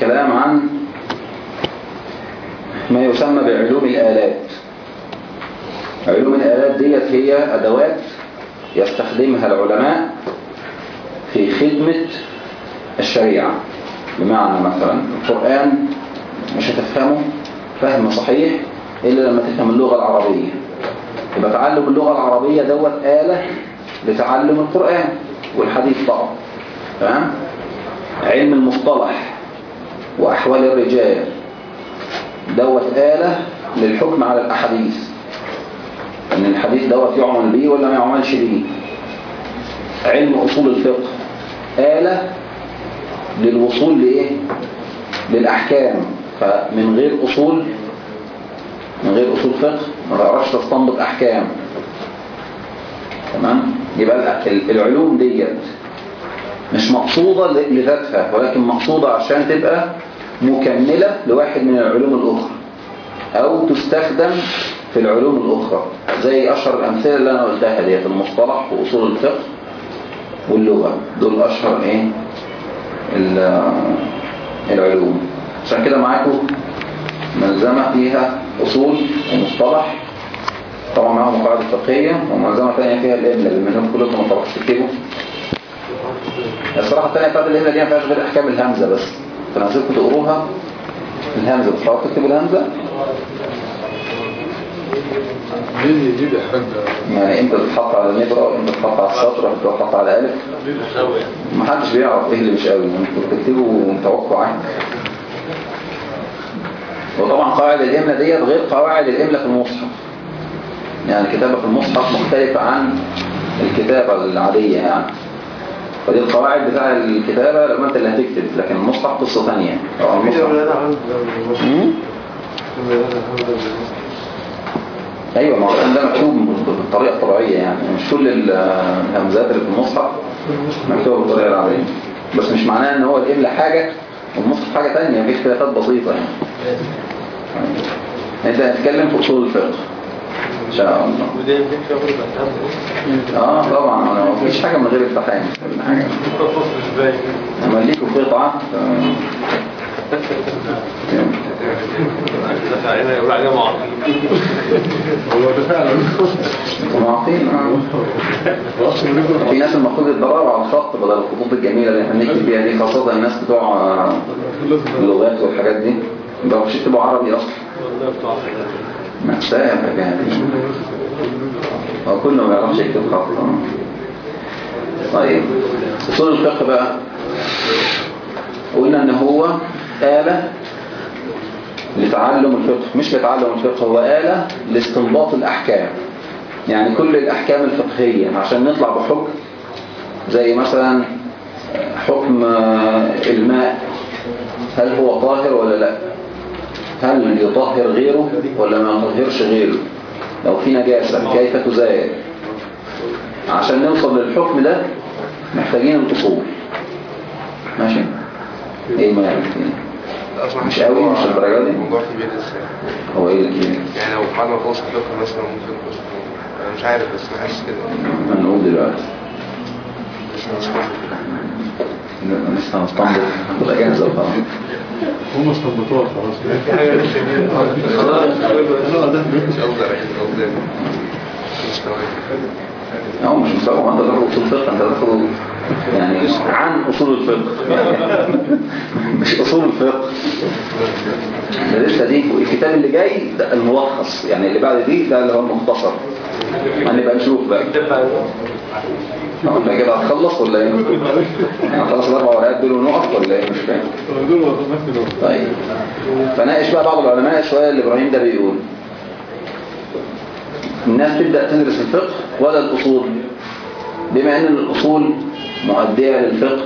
كلام عن ما يسمى بعلوم الآلات. علوم الآلات ديت هي أدوات يستخدمها العلماء في خدمة الشريعة. بمعنى مثلا القرآن مش هتفهمه فهم صحيح إلا لما تفهم اللغة العربية. يبقى تعلم اللغة العربية دوت آلة لتعلم القرآن والحديث طبعا. تمام؟ علم المصطلح. وأحوال الرجال. دوت آلة للحكم على الأحاديث. أن الحديث دوت يعمل به ولا ما يعملش به. علم أصول الفقه. آلة للوصول لإيه؟ للأحكام. فمن غير أصول من غير أصول فقه ما تعرفش تستنبط أحكام. تمام؟ يبقى العلوم ديت مش مقصودة لذاتها ولكن مقصودة عشان تبقى مكملة لواحد من العلوم الأخرى أو تستخدم في العلوم الأخرى زي أشهر الأمثلة اللي أنا قلتها ديت المصطلح وأصول الفقه واللغة. دول أشهر إيه؟ العلوم. عشان كده معاكم ملزمة فيها أصول ومصطلح طبعا معاهم قواعد فقهية وملزمة ثانية فيها الإبنة بما إنهم كلكم ما تعرفوش تكتبوا. الصراحة الثانية بتاعت الإبنة دي ما فيهاش غير أحكام الهمزة بس. فنزلكم تقروها الهمزة بس تعرفوا تكتبوا الهمزة. حاج؟ يعني إمتى تتحط على النبرة وامتى تتحط على السطر وامتى تتحط على ألف ما حدش بيعرف إيه اللي مش قوي أنتوا بتكتبوا توقع عين. وطبعا قواعد الإملة ديت غير قواعد الإملة في المصحف. يعني الكتابة في المصحف مختلفة عن الكتابة العادية يعني. فدي القواعد بتاع الكتابة لما انت اللي هتكتب لكن المصحف قصة ثانية؟ أيوه ما هو ده مكتوب بالطريقة الطبيعية يعني. مش كل الهمزات اللي في المصحف مكتوبة بالطريقة العادية بس مش معناه إن هو الإملة حاجة والمصحف حاجة تانية في اختلافات بسيطة يعني أنت هتتكلم في أصول الفقه. إن شاء الله. وده بأسام آه طبعا. ما فيش حاجة من غير امتحان كل لما ليكوا يقول علينا معاقين هو ده فعلا معطين في ناس المفروض يتدربوا على الخط بدل الخطوط الجميلة اللي إحنا بنكتب بيها دي خاصة الناس بتوع اللغات والحاجات دي. ما بيعرفوش يكتبوا عربي أصلا. مأساة الحاجات دي هو ما بيعرفش يكتب خط. طيب. اصول الفقه بقى. قلنا إن هو آلة لتعلم الفقه. مش لتعلم الفقه هو آلة لاستنباط الأحكام. يعني كل الأحكام الفقهية. عشان نطلع بحكم زي مثلا حكم الماء. هل هو طاهر ولا لا؟ هل يطهر غيره ولا ما يطهرش غيره؟ لو في نجاسة كيف تزال عشان نوصل للحكم ده محتاجين الأصول ماشي؟ إيه ما أصلا مش قوي، مش الدرجة دي. الموضوع لسه هو إيه اللي يعني لو بعد ما خلص الفقه مثلا ممكن أنا مش عارف بس بحس كده. هنقول دلوقتي. مش فاهم. لسه هنستنبط جاهزة وخلاص هم استنبطوها خلاص في حاجة لسه. خلاص. لا ده مش أكيد أفضل. مستوى هو مش مستوى ما انت تاخد اصول الفقه انت تاخد يعني عن أصول الفقه. مش أصول الفقه. ده لسه دي والكتاب اللي جاي ده الملخص. يعني اللي بعد دي ده اللي هو المختصر. هنبقى نشوف بقى. هو انت كده هتخلص ولا إيه؟ يعني هتخلص الأربع ورقات دول ونقف ولا إيه؟ مش فاهم. طيب. فناقش بقى بعض العلماء شوية اللي إبراهيم ده بيقول. الناس تبدأ تدرس الفقه ولا الأصول؟ بما أن الأصول مؤدية للفقه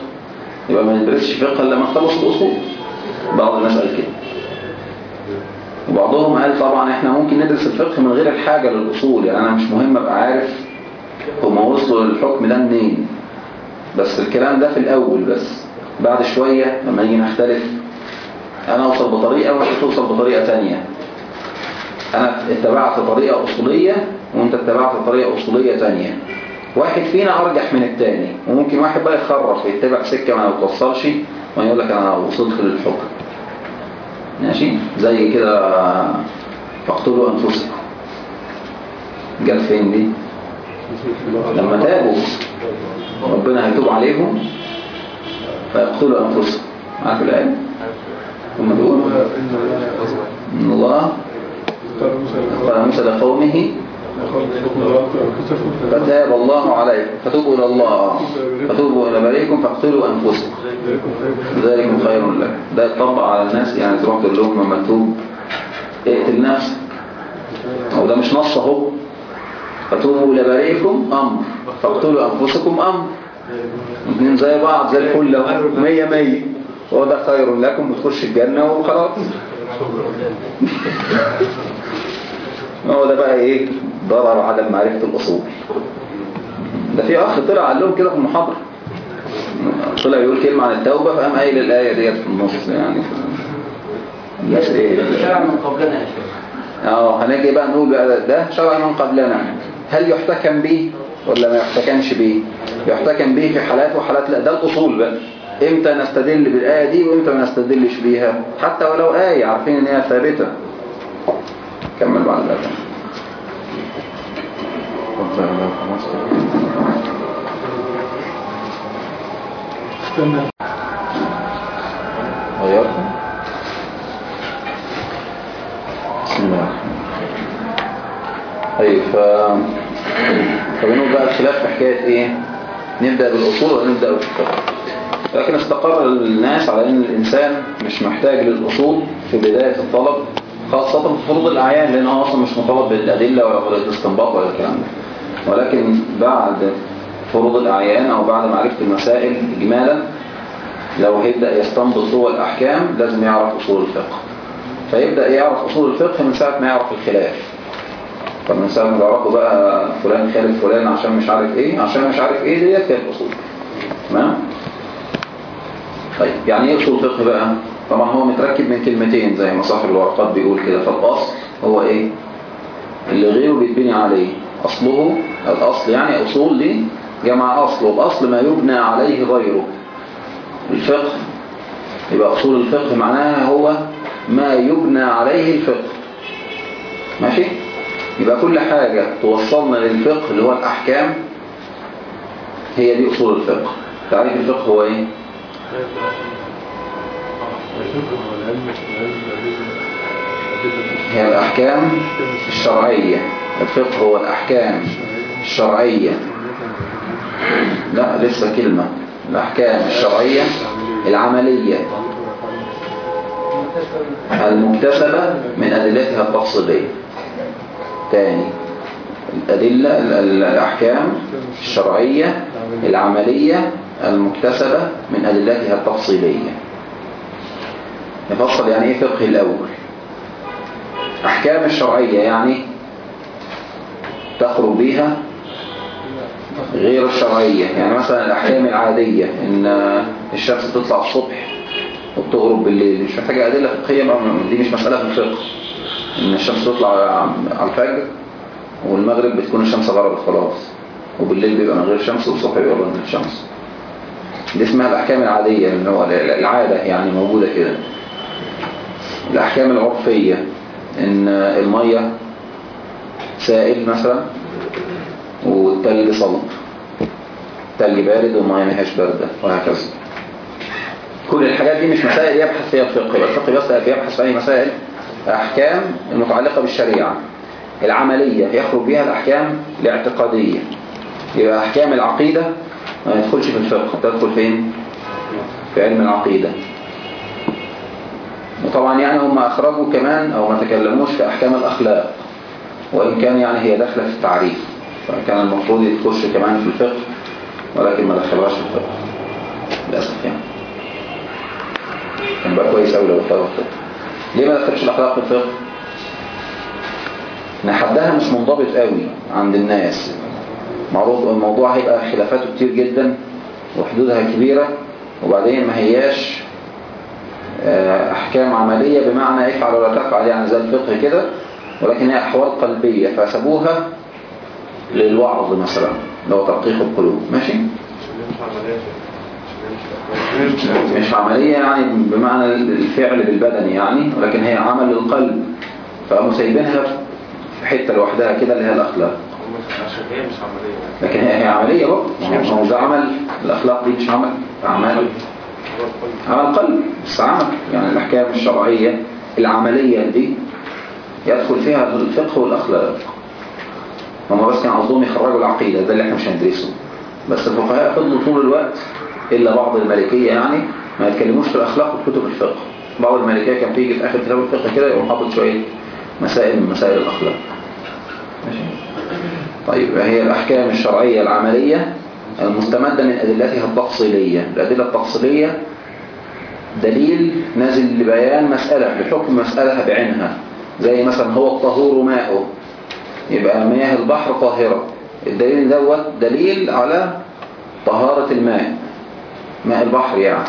يبقى ما ندرسش فقه إلا ما نخلص الأصول. بعض الناس قال كده. وبعضهم قال طبعا إحنا ممكن ندرس الفقه من غير الحاجة للأصول. يعني أنا مش مهم أبقى عارف هما وصلوا للحكم ده منين. بس الكلام ده في الأول بس. بعد شوية لما نيجي نختلف أنا أوصل بطريقة وأنت توصل بطريقة تانية. أنا اتبعت طريقة أصولية وأنت اتبعت طريقة أصولية تانية. واحد فينا أرجح من التاني وممكن واحد بقى يخرف ويتبع سكة ما يتوصلش ويقول لك أنا وصلت للحكم. ماشي؟ زي كده فاقتلوا أنفسكم. جت فين دي؟ لما تابوا ربنا هيتوب عليهم فيقتلوا أنفسهم عارف الآية؟ ثم تقول إن الله قال موسى لقومه فتاب الله عليكم. فتوبوا إلى الله. فتوبوا إلى بريكم فاقتلوا أنفسكم. ذلكم خير لكم ده يطبق على الناس. يعني تروح تقول لهم لما تتوب اقتل نفسك. هو ده مش نص أهو. فتوبوا إلى بريكم أمر. فاقتلوا أنفسكم أمر. الاثنين زي بعض زي الفل. اهو مية مية. هو ده خير لكم. وتخش الجنة وخلاص. هو ده بقى إيه؟ ضرر عدم معرفة الأصول. ده في أخ طلع قال لهم كده في المحاضرة. طلع يقول كلمة عن التوبة فقام قايل الآية ديت في النص يعني. الناس إيه؟ شرع من قبلنا يا شيخ. آه هنيجي بقى نقول بقى ده شرع من قبلنا. هل يحتكم به ولا ما يحتكمش به؟ يحتكم به في حالات وحالات لا ده الأصول بقى. إمتى نستدل بالآية دي وإمتى ما نستدلش بيها؟ حتى ولو آية عارفين إن هي ثابتة. كمل بعد استنى غيرها بسم الله. طيب ف فبنقول بقى الخلاف في حكاية إيه؟ نبدأ بالأصول ولا نبدأ بالفقه؟ لكن استقر الناس على إن الإنسان مش محتاج للأصول في بداية الطلب. خاصة في فروض الأعيان لأن هو أصلا مش مطالب بالأدلة ولا بالاستنباط ولا الكلام ده. ولكن بعد فروض الأعيان أو بعد معرفة المسائل إجمالا لو هيبدأ يستنبط هو الأحكام لازم يعرف أصول الفقه. فيبدأ يعرف أصول الفقه من ساعة ما يعرف الخلاف. طب من ساعة ما يعرفوا بقى فلان خالف فلان عشان مش عارف إيه عشان مش عارف إيه ديت كانت أصول تمام؟ طيب يعني إيه أصول الفقه بقى؟ طبعا هو متركب من كلمتين زي ما صاحب الورقات بيقول كده. فالأصل هو إيه؟ اللي غيره بيتبني عليه. أصله الأصل يعني أصول دي جمع أصل والأصل ما يبنى عليه غيره. الفقه يبقى أصول الفقه معناها هو ما يبنى عليه الفقه. ماشي؟ يبقى كل حاجة توصلنا للفقه اللي هو الأحكام هي دي أصول الفقه. تعريف الفقه هو إيه؟ هي الأحكام الشرعية. الفقه هو الأحكام الشرعية. لا لسه كلمة. الأحكام الشرعية العملية. المكتسبة من أدلتها التفصيلية. تاني الأدلة ال- ال- الأحكام الشرعية العملية المكتسبة من أدلتها التفصيلية. نفصل يعني إيه فقه الأول؟ أحكام الشرعية يعني تخرج بها غير الشرعية يعني مثلا الأحكام العادية إن الشمس تطلع الصبح وبتغرب بالليل مش محتاجة أدلة فقهية دي مش مسألة في الفقه. إن الشمس تطلع على الفجر والمغرب بتكون الشمس غربت خلاص وبالليل بيبقى من غير شمس والصبح بيبقى من الشمس دي اسمها الأحكام العادية اللي هو العادة يعني موجودة كده. الأحكام العرفية إن المية سائل مثلا والتلج صلب. التلج بارد والمية ما هياش باردة وهكذا. كل الحاجات دي مش مسائل يبحث فيها الفقه الفقه بس بيبحث في أي مسائل. أحكام المتعلقة بالشريعة العملية. يخرج بها الأحكام الاعتقادية. يبقى أحكام العقيدة ما يدخلش في الفقه. تدخل فين؟ في علم العقيدة. وطبعا يعني هم أخرجوا كمان أو ما تكلموش في أحكام الأخلاق وإن كان يعني هي داخلة في التعريف فكان المفروض يتخش كمان في الفقه ولكن ما دخلوهاش في الفقه للأسف يعني. كان بقى كويس أوي لو دخلوها في الفقه. ليه ما دخلش الأخلاق في الفقه؟ إن حدها مش منضبط قوي عند الناس. معروف الموضوع هيبقى خلافاته كتير جدا وحدودها كبيرة وبعدين ما هياش آه، أحكام عملية بمعنى افعل ولا تفعل يعني زي الفقه كده ولكن هي أحوال قلبية فسابوها للوعظ مثلا لو ترقيق القلوب. ماشي؟ مش عملية يعني بمعنى الفعل بالبدن يعني ولكن هي عمل للقلب. فقاموا سايبينها في حتة لوحدها كده اللي هي الأخلاق. عشان هي مش عملية. لكن هي هي عملية برضه. ما هو ده عمل الأخلاق دي مش عمل أعمال عمل قلب بس عمل. يعني الأحكام الشرعية العملية دي يدخل فيها الفقه والأخلاق. هم بس كان قصدهم يخرجوا العقيدة ده اللي إحنا مش هندرسه. بس الفقهاء فضلوا طول الوقت إلا بعض المالكية يعني ما يتكلموش في الأخلاق وفي كتب الفقه. بعض المالكية كان بيجي في آخر كتاب الفقه كده يقوم حاطط شوية مسائل من مسائل الأخلاق. ماشي طيب هي الأحكام الشرعية العملية المستمدة من أدلتها التفصيلية. الأدلة التفصيلية دليل نازل لبيان مسألة لحكم مسألة بعينها. زي مثلا هو الطهور ماؤه. يبقى مياه البحر طاهرة. الدليل دوت دليل على طهارة الماء. ماء البحر يعني.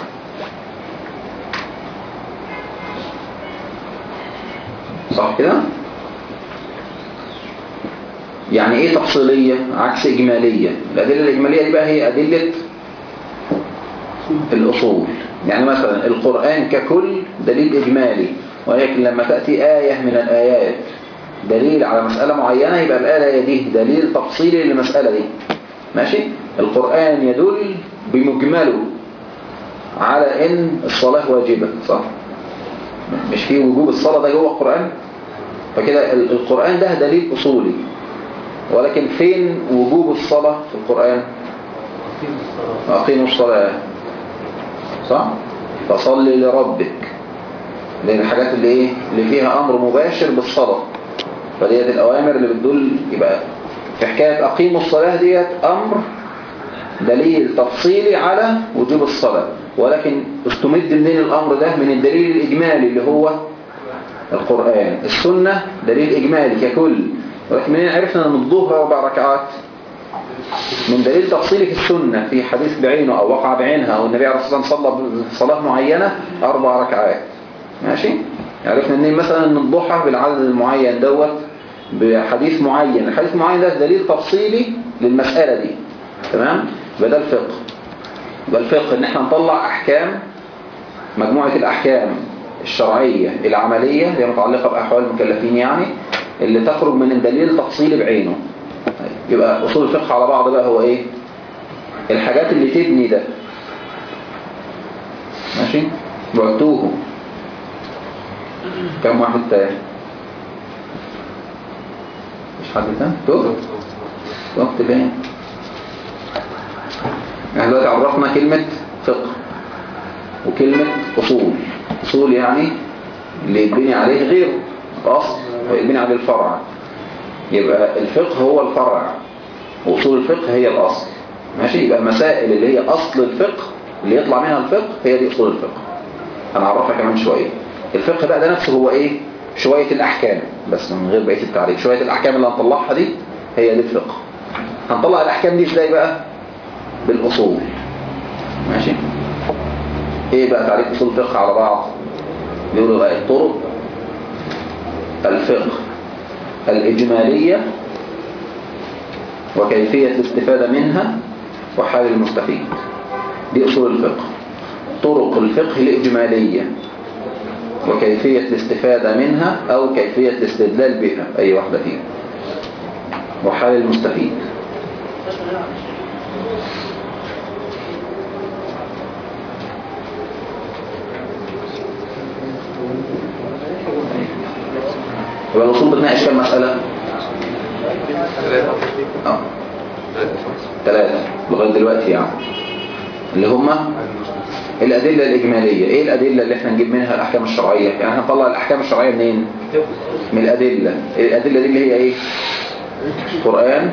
صح كده؟ يعني إيه تفصيلية؟ عكس إجمالية. الأدلة الإجمالية دي بقى هي أدلة الأصول. يعني مثلا القرآن ككل دليل إجمالي ولكن لما تأتي آية من الآيات دليل على مسألة معينة يبقى الآية دي دليل تفصيلي للمسألة دي. ماشي؟ القرآن يدل بمجمله على إن الصلاة واجبة صح؟ مش في وجوب الصلاة ده جوه القرآن؟ فكده ال- القرآن ده دليل أصولي. ولكن فين وجوب الصلاة في القرآن؟ أقيموا الصلاة. صح؟ فصلي لربك. لأن الحاجات اللي إيه؟ اللي فيها أمر مباشر بالصلاة. فديت الأوامر اللي بتدل يبقى في حكاية أقيموا الصلاة ديت أمر دليل تفصيلي على وجوب الصلاة. ولكن استمد منين الأمر ده؟ من الدليل الإجمالي اللي هو القرآن. السنة دليل إجمالي ككل. ولكن منين عرفنا أن الظهر أربع ركعات. من دليل تفصيلي في السنة في حديث بعينه أو وقع بعينها أو النبي عليه الصلاة والسلام صلى صلاة معينة أربع ركعات. ماشي؟ عرفنا منين مثلا أن الضحى بالعدد المعين دوت بحديث معين. الحديث المعين ده دليل تفصيلي للمسألة دي. تمام؟ ده الفقه. يبقى الفقه إن إحنا نطلع أحكام مجموعة الأحكام الشرعية العملية اللي متعلقة بأحوال المكلفين يعني اللي تخرج من الدليل التفصيلي بعينه. طيب، يبقى أصول الفقه على بعض بقى هو إيه؟ الحاجات اللي تبني ده. ماشي؟ بعتوه. كم واحد تاني مش حد تاني توقف وقت فين؟ يعني دلوقتي عرفنا كلمة فقه وكلمة أصول. أصول يعني اللي يتبني عليه غيره. أصل ويتبني عليه الفرع. يبقى الفقه هو الفرع وأصول الفقه هي الأصل. ماشي؟ يبقى المسائل اللي هي أصل الفقه اللي يطلع منها الفقه هي دي أصول الفقه. هنعرفها كمان شوية. الفقه بقى ده نفسه هو إيه؟ شوية الأحكام بس من غير بقية التعريف. شوية الأحكام اللي هنطلعها دي هي دي الفقه هنطلع الأحكام دي إزاي بقى؟ بالأصول. ماشي؟ إيه بقى تعريف أصول الفقه على بعض؟ بيقولوا بقى الطرق. الفقه الإجمالية وكيفية الاستفادة منها وحال المستفيد دي أصول الفقه. طرق الفقه الإجمالية وكيفية الاستفادة منها أو كيفية الاستدلال بها أي واحدة فيها. وحال المستفيد. يبقى الأصول بتناقش كم مسألة؟ آه. ثلاثة لغاية دلوقتي يعني. اللي هما الأدلة الإجمالية. إيه الأدلة اللي إحنا نجيب منها الأحكام الشرعية؟ يعني هنطلع الأحكام الشرعية منين؟ من الأدلة. الأدلة دي اللي هي إيه؟ قرآن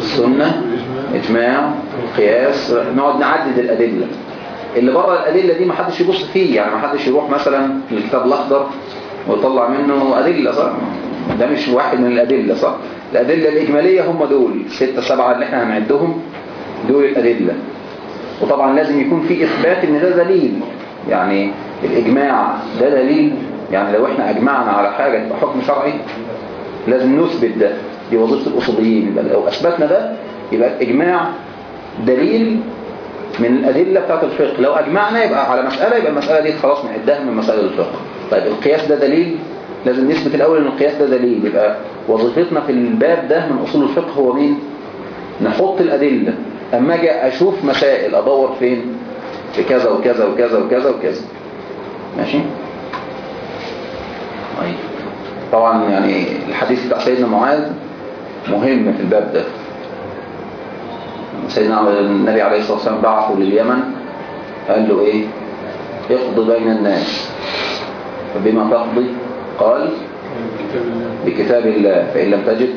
سنة إجماع قياس. نقعد نعدد الأدلة. اللي بره الأدلة دي ما حدش يبص فيه. يعني ما حدش يروح مثلا للكتاب الأخضر ويطلع منه أدلة صح؟ ده مش واحد من الأدلة صح؟ الأدلة الإجمالية هم دول ستة سبعة اللي إحنا هنعدهم دول الأدلة. وطبعا لازم يكون في إثبات إن ده دليل. يعني الإجماع ده دليل. يعني لو إحنا أجمعنا على حاجة تبقى حكم شرعي لازم نثبت ده. دي وظيفة الأصوليين. يبقى لو أثبتنا ده يبقى الإجماع دليل من الأدلة بتاعت الفقه. لو أجمعنا يبقى على مسألة يبقى المسألة دي خلاص نعدها من مسائل الفقه. طيب القياس ده دليل؟ لازم نثبت الأول إن القياس ده دليل. يبقى وظيفتنا في الباب ده من أصول الفقه هو مين؟ نحط الأدلة. أما أجي أشوف مسائل أدور فين؟ في كذا وكذا وكذا وكذا وكذا. ماشي؟ طيب. طبعا يعني الحديث بتاع سيدنا معاذ مهم في الباب ده. سيدنا النبي عليه الصلاة والسلام بعثه لليمن قال له إيه؟ اقضي بين الناس. فبما تقضي قال بكتاب الله فإن لم تجد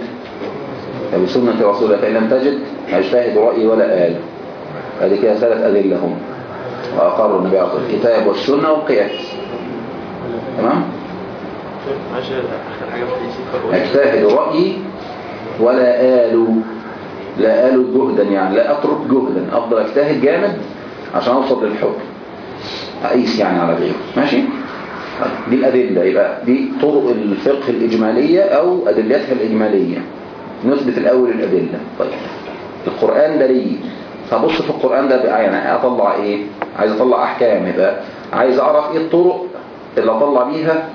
فبسنة رسوله فإن لم تجد اجتهد رأيي ولا آل. هذه كده ثلاث أدلة هم وأقروا النبي عليه الكتاب والسنة والقياس. تمام؟ اجتهد رأيي ولا آل لا آل جهدا يعني لا أترك جهدا. أفضل أجتهد جامد عشان أوصل للحكم. أقيس يعني على غيره. ماشي؟ طيب، دي الأدلة يبقى دي طرق الفقه الإجمالية أو أدلتها الإجمالية. نثبت الأول الأدلة. طيب. القرآن دليل. فبص في القرآن ده بقى يعني أطلع إيه؟ عايز أطلع أحكام يبقى. عايز أعرف إيه الطرق اللي أطلع بيها؟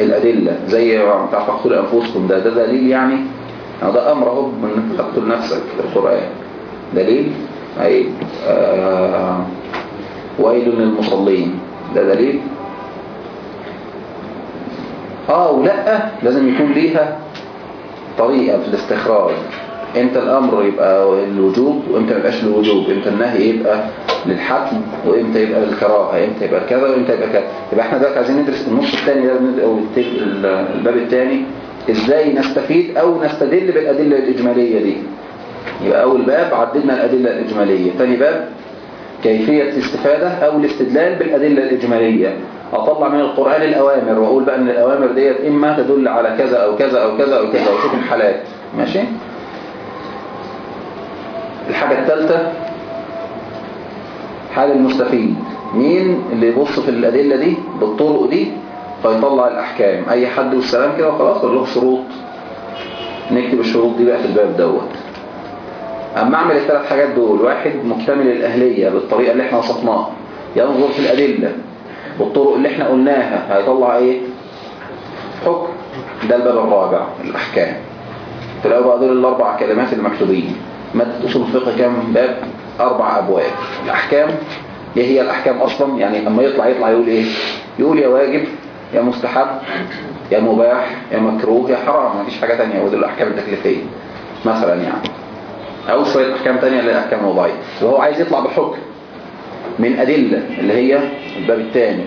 الأدلة. زي بتاع تقتل أنفسكم. ده ده دليل يعني؟ يعني ده أمر من تقتل نفسك في القرآن. دليل؟ أي آه ويل للمصلين. ده دليل؟ آه ولا لازم يكون ليها طريقة في الاستخراج. إمتى الأمر يبقى الوجوب وإمتى ما يبقاش الوجوب إمتى النهي يبقى للحتم وإمتى يبقى للكراهة؟ إمتى يبقى كذا وإمتى يبقى كذا؟ يبقى إحنا دلوقتي عايزين ندرس النص الثاني ده أو الباب الثاني. إزاي نستفيد أو نستدل بالأدلة الإجمالية دي؟ يبقى أول باب عددنا الأدلة الإجمالية. ثاني باب كيفية الاستفادة أو الاستدلال بالأدلة الإجمالية. أطلع من القرآن الأوامر وأقول بقى أن الأوامر ديت إما تدل على كذا أو كذا أو كذا أو كذا. وشوف الحالات. ماشي؟ الحاجة الثالثة حال المستفيد. مين اللي يبص في الأدلة دي؟ بالطرق دي؟ فيطلع الأحكام. أي حد والسلام كده وخلاص له شروط. نكتب الشروط دي بقى في الباب دوت. أما أعمل الثلاث حاجات دول واحد مكتمل الأهلية بالطريقة اللي إحنا وصفناها ينظر في الأدلة بالطرق اللي إحنا قلناها هيطلع إيه؟ حكم. ده الباب الرابع الأحكام. تلاقوا بقى دول الأربع كلمات المكتوبين. مادة أصول الفقه كام؟ باب أربع أبواب. الأحكام إيه هي الأحكام أصلا؟ يعني أما يطلع يطلع يقول إيه؟ يقول يا واجب يا مستحب يا مباح يا مكروه يا حرام. مفيش حاجة تانية. ودول الأحكام التكليفية. مثلا يعني. أو شوية أحكام تانية اللي هي أحكام وضعية. وهو عايز يطلع بحكم من أدلة اللي هي الباب الثاني.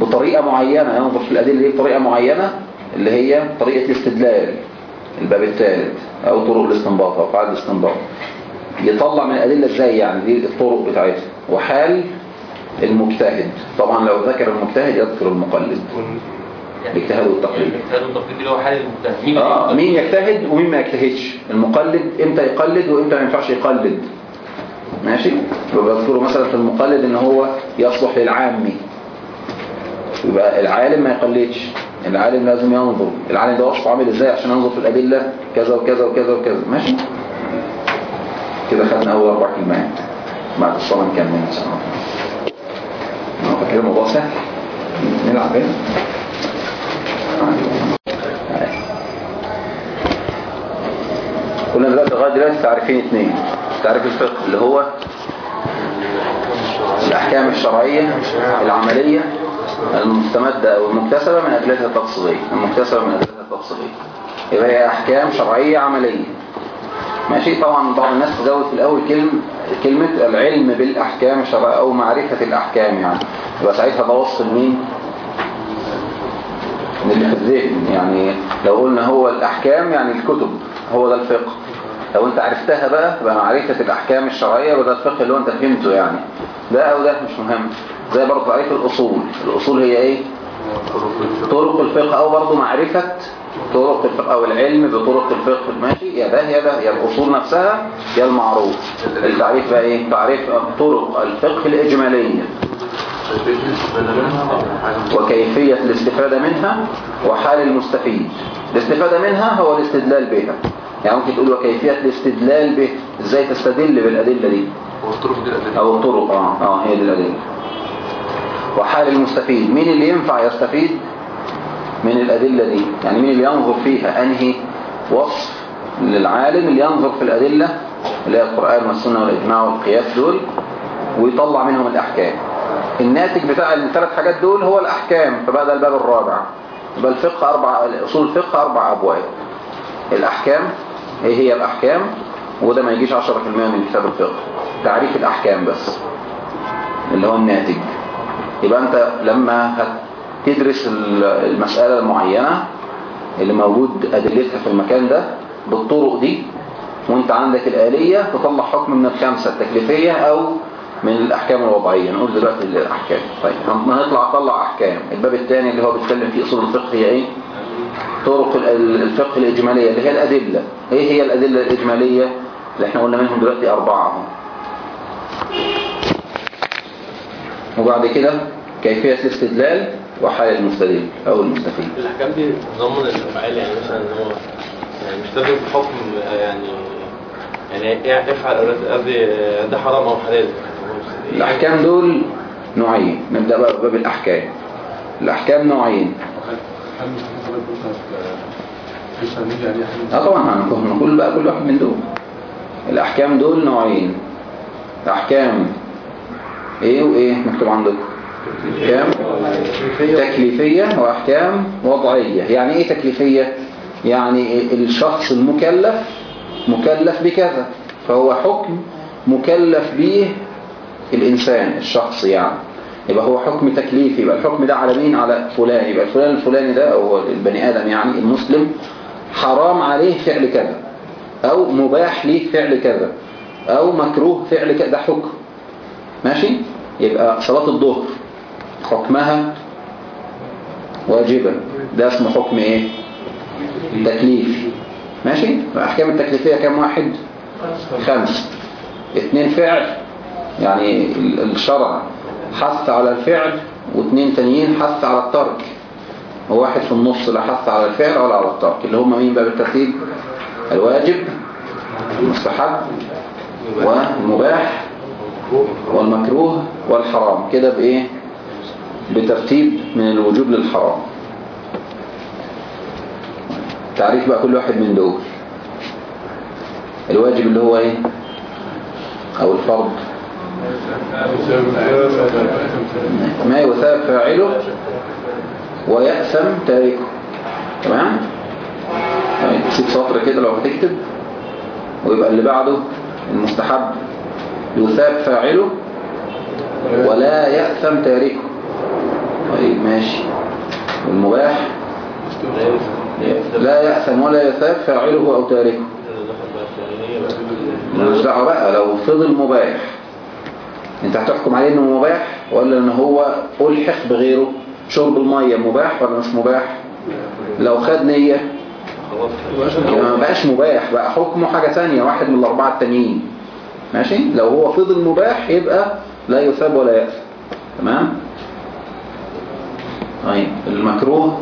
بطريقة معينة ينظر في الأدلة دي بطريقة معينة اللي هي طريقة الاستدلال. الباب الثالث أو طرق الاستنباط أو قاعدة الاستنباط. يطلع من الأدلة إزاي يعني؟ دي الطرق بتاعتها. وحال المجتهد. طبعا لو ذكر المجتهد يذكر المقلد. الاجتهاد والتقليد. الاجتهاد والتقليد اللي هو حال المجتهد. مين آه مين يجتهد ومين ما يجتهدش. المقلد إمتى يقلد وإمتى ما ينفعش يقلد. ماشي؟ بذكره مثلا في المقلد إن هو يصلح للعامي يبقى العالم ما يقلدش. العالم لازم ينظر. العالم ده وصفه عامل إزاي عشان ينظر في الأدلة؟ كذا وكذا وكذا وكذا. ماشي؟ كده خدنا أول أربع كلمات. بعد الصلاة نكمل إن شاء الله. الموضوع سهل نلعب هنا قلنا دلوقتي لغاية دلوقتي تعريفين اثنين تعريف الفقه اللي هو الأحكام الشرعية العملية المستمدة أو المكتسبة من أدلتها التفصيلية. المكتسبة من أدلتها التفصيلية. يبقى هي أحكام شرعية عملية. ماشي؟ طبعا بعض الناس تزود في الأول كلمة كلمة العلم بالأحكام الشرعية أو معرفة الأحكام يعني. يبقى ساعتها ده وصف لمين؟ اللي في الذهن يعني لو قلنا هو الأحكام يعني الكتب هو ده الفقه. لو أنت عرفتها بقى يبقى معرفة الأحكام الشرعية وده الفقه اللي هو أنت فهمته يعني. ده أو ده مش مهم. زي برضه تعريف الأصول. الأصول هي إيه؟ طرق الفقه أو برضه معرفة طرق الفقه أو العلم بطرق الفقه. ماشي؟ يا ده يا ده يا الأصول نفسها يا المعروف. التعريف بقى إيه؟ تعريف طرق الفقه الإجمالية. وكيفية الاستفادة منها وحال المستفيد. الاستفادة منها هو الاستدلال بها. يعني ممكن تقول وكيفية الاستدلال به إزاي تستدل بالأدلة دي؟ والطرق دي الأدلة. أو الطرق آه, آه هي دي الأدلة. وحال المستفيد مين اللي ينفع يستفيد؟ من الأدلة دي. يعني مين اللي ينظر فيها؟ أنهي وصف للعالم اللي ينظر في الأدلة؟ اللي هي القرآن والسنة والإجماع والقياس دول ويطلع منهم الأحكام. الناتج بتاع الثلاث حاجات دول هو الأحكام فبقى ده الباب الرابع. يبقى الفقه أربع أصول الفقه أربع أبواب. الأحكام إيه هي الأحكام؟ وده ما يجيش 10% من كتاب الفقه. تعريف الأحكام بس اللي هو الناتج. يبقى أنت لما هتدرس ال- المسألة المعينة اللي موجود أدلتها في المكان ده بالطرق دي وأنت عندك الآلية تطلع حكم من الخمسة التكليفية أو من الأحكام الوضعية. نقول دلوقتي الأحكام طيب هنطلع طلع أحكام. الباب الثاني اللي هو بيتكلم فيه أصول الفقه هي إيه؟ طرق ال- الفقه الإجمالية اللي هي الأدلة. إيه هي الأدلة الإجمالية؟ اللي إحنا قلنا منهم دلوقتي أربعة أهو. وبعد كده كيفية الاستدلال وحال المستدل أو المستفيد. الأحكام دي تضمن الأفعال يعني مثلا هو يعني مش لازم حكم يعني يعني إيه افعل أو لا- قصدي ده حرام أو حلال. الأحكام دول نوعين. نبدأ بقى بباب الأحكام. الأحكام نوعين. آه طبعا هنقول بقى كل واحد من دول. الأحكام دول نوعين. أحكام إيه وإيه؟ مكتوب عندكم أحكام تكليفية وأحكام وضعية. يعني إيه تكليفية؟ يعني الشخص المكلف مكلف بكذا فهو حكم مكلف به الإنسان الشخص يعني. يبقى هو حكم تكليفي يبقى الحكم ده على مين؟ على فلان. يبقى الفلان الفلاني ده أو البني آدم يعني المسلم. حرام عليه فعل كذا. أو مباح ليه فعل كذا. أو مكروه فعل كذا. ده حكم. ماشي؟ يبقى صلاة الظهر حكمها واجبة ده اسمه حكم إيه؟ تكليف. ماشي؟ الأحكام التكليفية كم واحد؟ خمس. اتنين فعل. يعني ال- الشرع حث على الفعل واتنين تانيين حث على الترك. وواحد في النص لا حث على الفعل ولا على الترك. اللي هم مين بقى بالترتيب؟ الواجب المستحب والمباح والمكروه والحرام. كده بإيه؟ بترتيب من الوجوب للحرام. تعريف بقى كل واحد من دول. الواجب اللي هو إيه؟ أو الفرض. ما يثاب فاعله ويأثم تاركه. تمام؟ طيب تسيب سطر كده لو هتكتب ويبقى اللي بعده المستحب. يثاب فاعله ولا يأثم تاركه. طيب ماشي. والمباح لا يأثم ولا يثاب فاعله أو تاركه. مش دعوة بقى لو فضل مباح. انت هتحكم عليه انه مباح ولا ان هو ألحق بغيره؟ شرب المية مباح ولا مش مباح؟ لو خد نية. يبقى ما بقاش مباح بقى حكمه حاجة تانية واحد من الأربعة التانيين. ماشي؟ لو هو فضل مباح يبقى لا يثاب ولا يأثم. تمام؟ طيب المكروه.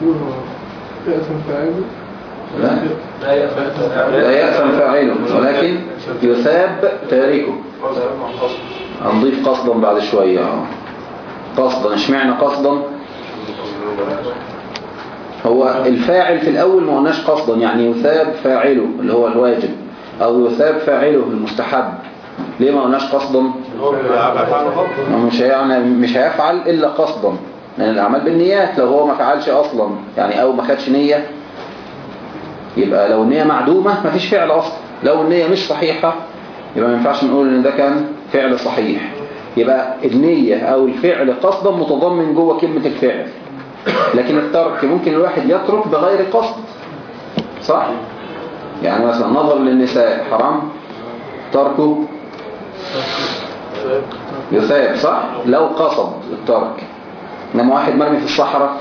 مكروه يأثم فاعله لا. لا يأثم فاعله ولكن يثاب تاركه. هنضيف قصدا بعد شوية. قصدا اشمعنى قصدا؟ هو الفاعل في الأول ما قلناش قصدا يعني يثاب فاعله اللي هو الواجب أو يثاب فاعله المستحب. ليه ما قلناش قصدا؟ مش يعني مش هيفعل إلا قصدا. لأن الأعمال بالنيات لو هو ما فعلش أصلا يعني أو ما خدش نية يبقى لو النية معدومة مفيش فعل أصلا لو النية مش صحيحة يبقى ما ينفعش نقول إن ده كان فعل صحيح. يبقى النية أو الفعل قصدا متضمن جوه كلمة الفعل. لكن الترك ممكن الواحد يترك بغير قصد. صح؟ يعني مثلا نظر للنساء حرام؟ تركه؟ يثاب صح؟ لو قصد الترك. إنما واحد مرمي في الصحراء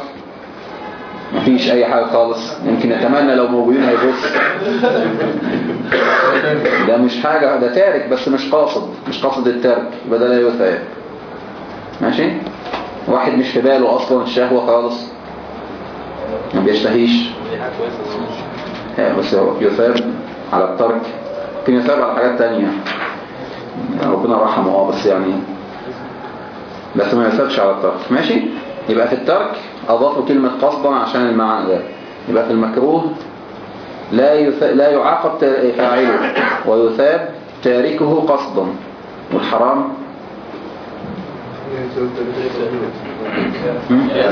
مفيش أي حاجة خالص. يمكن نتمنى لو موجودين هيبص. ده مش حاجة ده تارك بس مش قاصد. مش قاصد الترك. يبقى ده لا يثاب ماشي؟ واحد مش في باله أصلا الشهوة خالص. ما بيشتهيش. بس هو يثاب على الترك. ممكن يثاب على حاجات تانية. ربنا رحمه آه بس يعني. بس ما يثابش على الترك. ماشي؟ يبقى في الترك أضافوا كلمة قصدا عشان المعنى ده. يبقى في المكروه لا يث... لا يعاقب فاعله ويثاب تاركه قصدا. والحرام؟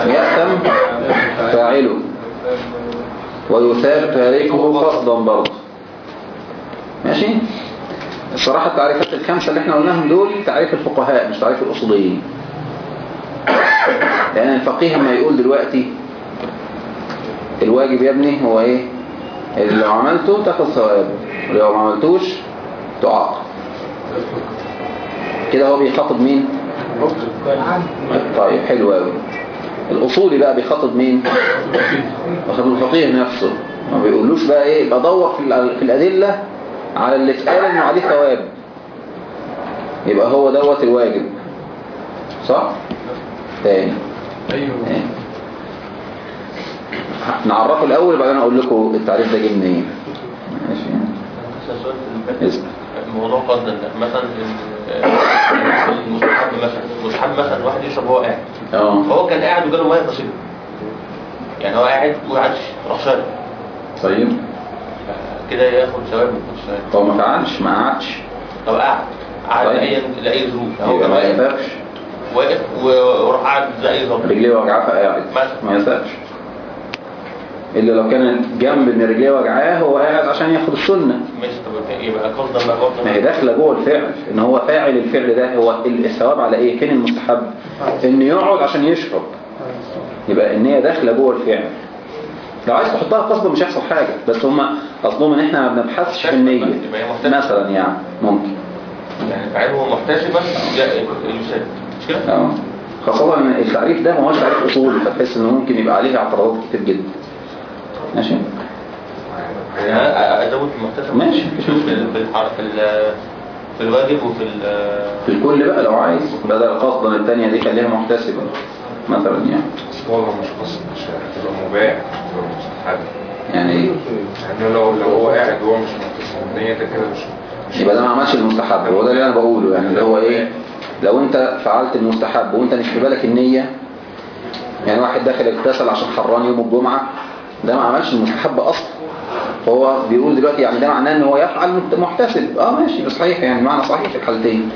يأثم فاعله ويثاب تاركه قصدا برضه. ماشي؟ الصراحة التعريفات الخمسة اللي إحنا قلناهم دول تعريف الفقهاء مش تعريف الأصوليين. لأن الفقيه لما يقول دلوقتي الواجب يا ابني هو إيه؟ اللي لو عملته تاخد ثواب ولو ما عملتوش تعاقب. كده هو بيخاطب مين؟ طيب حلو قوي الأصولي بقى بيخاطب مين؟ بيخاطب الفقيه نفسه. ما بيقولوش بقى إيه؟ بدور في الأدلة على اللي اتقال إنه عليه ثواب. يبقى هو دوت الواجب. صح؟ تاني. أيوه. تاني. نعرفه الأول بعدين أقول لكم التعريف ده جه منين. ماشي. الموضوع قصدا مثلا ال- المستحب مثلا المستحب مثلا واحد يشرب وهو قاعد. آه. هو كان قاعد وجاله مية بسيطه يعني هو قاعد وقعدش راح شارب. طيب. كده ياخد ثواب من الثواب طب ما فعلش ما قعدش. طب قعد. قعد طيب. لاي لأي ظروف. هو ما يثابش واقف وراح قعد لاي ظرف رجليه وجعاه فقاعد مثلا. ما يثابش إلا لو كانت جنب إن رجليه وجعاه هو قاعد عشان ياخد السنة. ماشي طب يبقى قصدا بقى ما هي داخلة جوه الفعل. إن هو فاعل الفعل ده هو الثواب على إيه؟ فين المستحب؟ ان يقعد عشان يشرب. يبقى إن هي داخلة جوه الفعل. لو عايز تحطها قصدا مش هيحصل حاجة. بس هما قصدهم إن إحنا ما بنبحثش في النية. مثلا يعني ممكن. يعني فعلا هو محتسبا يساب مش كده؟ آه. خاصة إن التعريف ده ما هوش تعريف أصولي فتحس انه ممكن يبقى عليه اعتراضات كتير جدا. ماشي؟ يعني أزود المحتسب ماشي. في ال- في الواجب وفي ال- في الكل بقى لو عايز بدل قصدا التانية دي خليها محتسبة مثلا يعني. هو مش قصد مش هتبقى مباح هتبقى مستحب. يعني إيه؟ يعني لو لو هو قاعد وهو مش متصل النية ده كده مش يبقى ده ما عملش المستحب هو ده اللي أنا بقوله يعني اللي هو إيه؟ لو انت فعلت المستحب وانت مش في بالك النية يعني واحد داخل اغتسل عشان حران يوم الجمعة ده ما عملش المستحب أصلا. فهو بيقول دلوقتي يعني ده معناه إن هو يفعل محتسب. آه ماشي صحيح يعني معنى صحيح في الحالتين.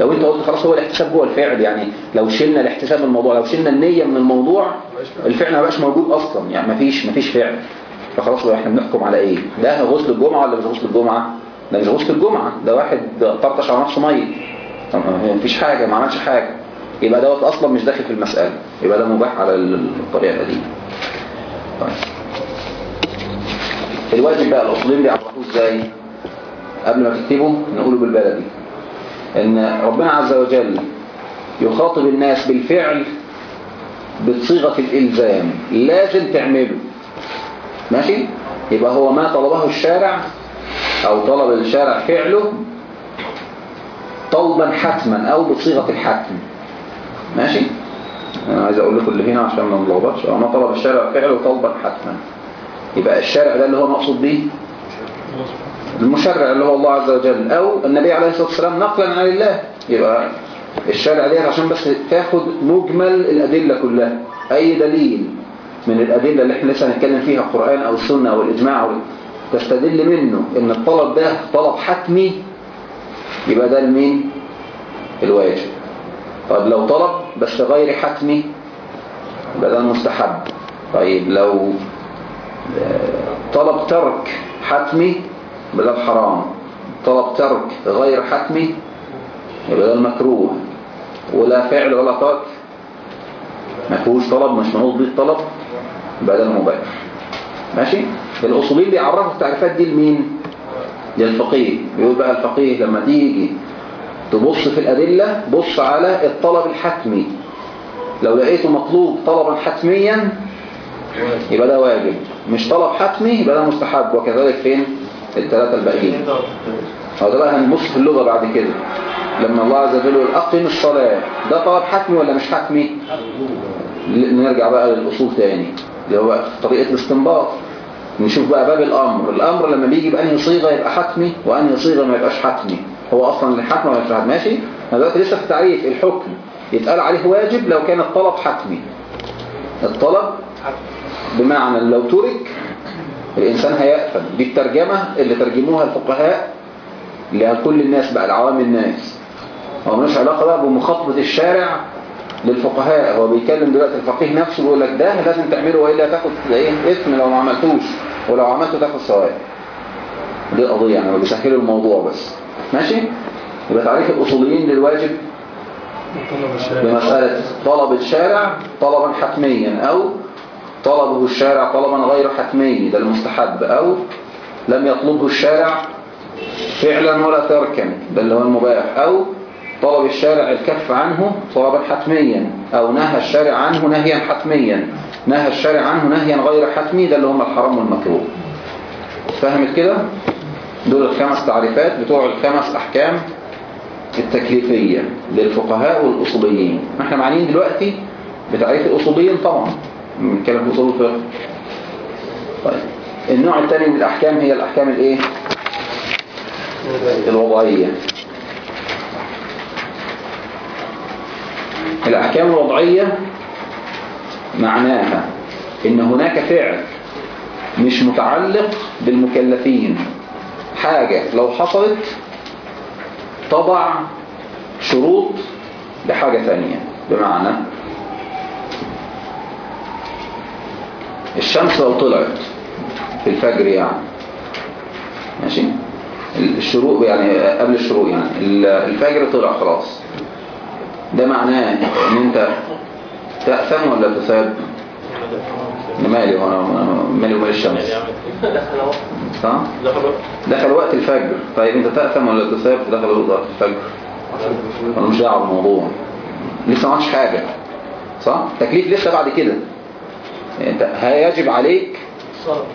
لو انت قلت خلاص هو الاحتساب جوه الفعل يعني لو شلنا الاحتساب من الموضوع لو شلنا النية من الموضوع الفعل ما بقاش موجود أصلا يعني ما فيش ما فيش فعل. فخلاص بقى إحنا بنحكم على إيه؟ ده غسل الجمعة ولا مش غسل الجمعة؟ ده مش غسل الجمعة ده واحد طرطش على نفسه ميه طب ما فيش حاجة ما عملش حاجة. يبقى دوت أصلا مش داخل في المسألة. يبقى ده مباح على الطريقة دي. طيب. الواجب بقى الأصولين بيعرفوه إزاي؟ قبل ما تكتبه نقوله بالبلدي. إن ربنا عز وجل يخاطب الناس بالفعل بصيغة الإلزام. لازم تعمله. ماشي؟ يبقى هو ما طلبه الشارع أو طلب الشارع فعله طلبا حتما أو بصيغة الحتم. ماشي؟ أنا عايز أقول لكم اللي هنا عشان ما نلخبطش. آه ما طلب الشارع فعله طلبا حتما. يبقى الشارع ده اللي هو مقصود بيه؟ المشرع اللي هو الله عز وجل. أو النبي عليه الصلاة والسلام نقلا عن الله. يبقى الشارع دي عشان بس تاخد مجمل الأدلة كلها. أي دليل من الأدلة اللي إحنا لسه هنتكلم فيها القرآن أو السنة أو الإجماع أو تستدل منه إن الطلب ده طلب حتمي يبقى ده المين الواجب. طيب لو طلب بس غير حتمي يبقى ده المستحب طيب لو آه، طلب ترك حتمي يبقى ده الحرام. طلب ترك غير حتمي يبقى ده المكروه. ولا فعل ولا ترك ما فيهوش طلب مش منوط به الطلب يبقى ده المباح. ماشي؟ الأصوليين بيعرفوا التعريفات دي لمين؟ للفقيه. بيقول بقى الفقيه لما تيجي تبص في الأدلة بص على الطلب الحتمي. لو لقيته مطلوب طلبا حتميا يبقى ده واجب. مش طلب حتمي يبقى ده مستحب. وكذلك فين؟ الثلاثة الباقيين. هو ده بقى هنبص في اللغة بعد كده. لما الله عز وجل يقول أقم الصلاة ده طلب حتمي ولا مش حتمي؟ نرجع بقى للأصول تاني اللي هو طريقة الاستنباط. نشوف بقى باب الأمر. الأمر لما بيجي بأنهي صيغة يبقى حتمي وأنهي صيغة ما يبقاش حتمي. هو أصلا الحتم ما حتمي ماشي؟ أنا دلوقتي لسه في التعريف الحكم. يتقال عليه واجب لو كان الطلب حتمي. الطلب بمعنى لو ترك الإنسان هيأثم دي الترجمة اللي ترجموها الفقهاء لكل الناس بقى العوام الناس. هو ملوش علاقة بقى بمخاطبة الشارع للفقهاء. هو بيتكلم دلوقتي الفقيه نفسه بيقول لك ده لازم تعمله وإلا تاخد إيه اسم لو ما عملتوش ولو عملته تاخد ثواب. دي قضية يعني هو بيسهلوا الموضوع بس. ماشي؟ يبقى تعريف الأصوليين للواجب؟ بمسألة طلب الشارع طلبا حتميا أو طلبه الشارع طلبا غير حتمي ده المستحب. أو لم يطلبه الشارع فعلا ولا تركا ده اللي هو المباح. أو طلب الشارع الكف عنه طلبا حتميا أو نهى الشارع عنه نهيا حتميا. نهى الشارع عنه نهيا غير حتمي ده اللي هم الحرام والمكروه فهمت كده؟ دول الخمس تعريفات بتوع الخمس أحكام التكليفية للفقهاء والأصوليين. إحنا معنيين دلوقتي بتعريف الأصوليين طبعا بنتكلم في أصول الفقه. طيب النوع الثاني من الأحكام هي الأحكام الإيه؟ الوضعية. الأحكام الوضعية معناها إن هناك فعل مش متعلق بالمكلفين. حاجة لو حصلت تضع شروط لحاجة ثانية. بمعنى الشمس لو طلعت في الفجر يعني ماشي؟ الشروق يعني قبل الشروق يعني الفجر طلع خلاص. ده معناه إن أنت تأثم ولا تثاب مالي وأنا مالي ومال الشمس. صح؟ دخل وقت الفجر. طيب أنت تأثم ولا تثاب دخل وقت الفجر. أنا مش دعوة بالموضوع. لسه ما عملتش حاجة. صح؟ تكليف لسه بعد كده. أنت هيجب عليك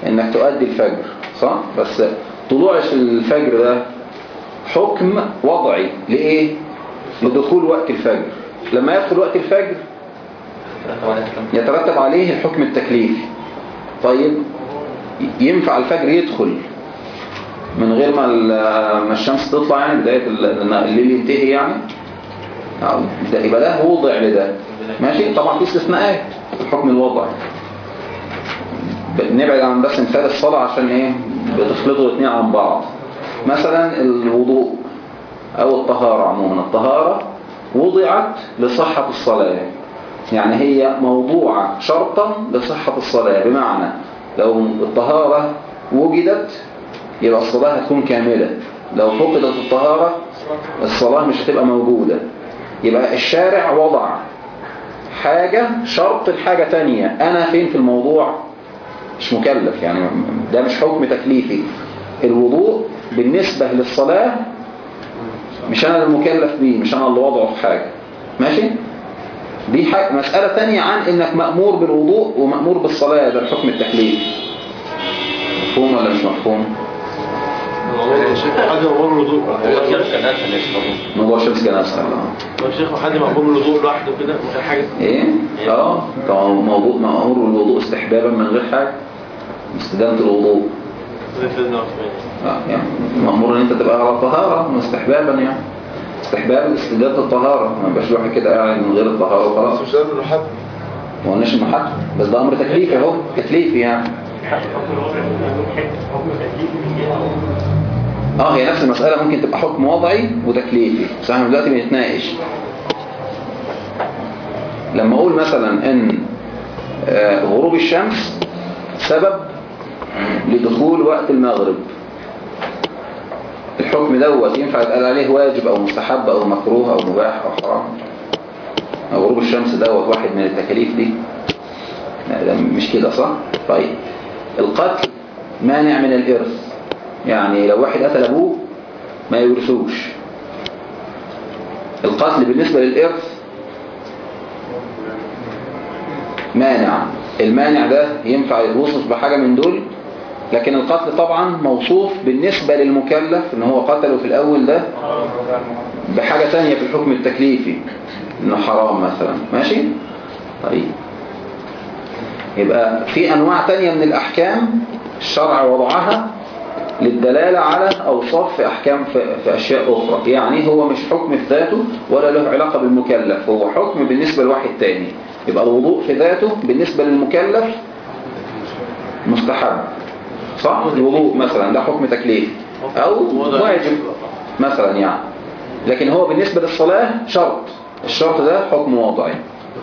إنك تؤدي الفجر. صح؟ بس طلوع الفجر ده حكم وضعي. لإيه؟ لدخول وقت الفجر. لما يدخل وقت الفجر يترتب عليه الحكم التكليفي. طيب ينفع الفجر يدخل من غير ما ما الشمس تطلع يعني بداية الليل ينتهي يعني؟ يبقى ده وضع لده. ماشي؟ طبعا في استثناءات في الحكم الوضعي نبعد عن بس مثال الصلاة عشان إيه؟ بتخلطوا الاثنين عن بعض. مثلا الوضوء. أو الطهارة عموما. الطهارة وضعت لصحة الصلاة. يعني هي موضوعة شرطا لصحة الصلاة. بمعنى لو الطهارة وجدت يبقى الصلاة هتكون كاملة. لو فقدت الطهارة الصلاة مش هتبقى موجودة. يبقى الشارع وضع حاجة شرط الحاجة تانية. أنا فين في الموضوع؟ مش مكلف. يعني ده مش حكم تكليفي. الوضوء بالنسبة للصلاة مش أنا المكلف بيه مش أنا اللي وضعه في حاجة. ماشي؟ دي حاجة مسألة تانية عن إنك مأمور بالوضوء ومأمور بالصلاة ده الحكم التكليفي مفهوم ولا مش مفهوم؟ حد مأمور بالوضوء موضوع الشمس كان أسهل. آه. الشيخ حد مأمور بالوضوء لوحده كده من غير حاجة إيه؟ آه طبعا موضوع مأمور بالوضوء استحبابا من غير حاجة. استدامة الوضوء. يعني مأمور إن أنت تبقى على طهارة استحبابا يعني. استحباب استدامة الطهارة. ما يبقاش الواحد كده قاعد من غير الطهارة وخلاص. مش لازم الحد. ما قلناش انه حد بس ده أمر تكليفي أهو تكليفي يعني. آه هي نفس المسألة. ممكن تبقى حكم وضعي وتكليفي. بس إحنا دلوقتي بنتناقش. لما أقول مثلا إن آه، غروب الشمس سبب لدخول وقت المغرب. الحكم دوت ينفع يتقال عليه واجب أو مستحب أو مكروه أو مباح أو حرام. أو غروب الشمس دوت واحد من التكاليف دي. مش كده صح؟ طيب. القتل مانع من الإرث. يعني لو واحد قتل أبوه ما يورثوش. القتل بالنسبة للإرث مانع. المانع ده ينفع يوصف بحاجة من دول؟ لكن القتل طبعا موصوف بالنسبة للمكلف إن هو قتله في الأول ده بحاجة تانية في الحكم التكليفي إنه حرام مثلا. ماشي؟ طيب. يبقى في أنواع تانية من الأحكام الشرع وضعها للدلالة على أوصاف في أحكام في, في أشياء أخرى. يعني هو مش حكم في ذاته ولا له علاقة بالمكلف هو حكم بالنسبة لواحد تاني. يبقى الوضوء في ذاته بالنسبة للمكلف مستحب. صح؟ الوضوء مثلا ده حكم تكليف. أو واجب. مثلا يعني. لكن هو بالنسبة للصلاة شرط. الشرط ده حكم وضعي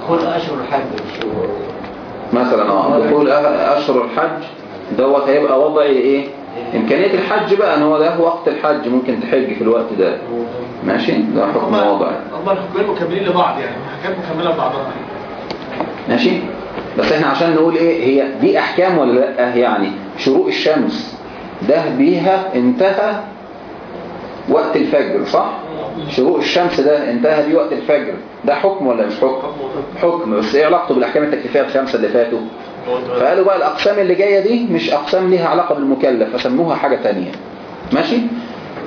دخول أشهر الحج. مش مثلا آه دخول أشهر الحج. دوت هيبقى وضعي إيه؟ إمكانية الحج بقى. إن هو ده وقت الحج ممكن تحج في الوقت ده. ماشي؟ ده حكم وضعي هم الحكمين مكملين لبعض يعني. حاجات مكملة لبعضها. ماشي؟ بس إحنا عشان نقول إيه هي دي أحكام ولا لأ؟ يعني شروق الشمس ده بيها انتهى وقت الفجر صح؟ شروق الشمس ده انتهى بيه وقت الفجر ده حكم ولا مش حكم؟ حكم بس إيه علاقته بالأحكام التكليفية الخمسة اللي فاتوا؟ فقالوا بقى الأقسام اللي جاية دي مش أقسام ليها علاقة بالمكلف فسموها حاجة تانية. ماشي؟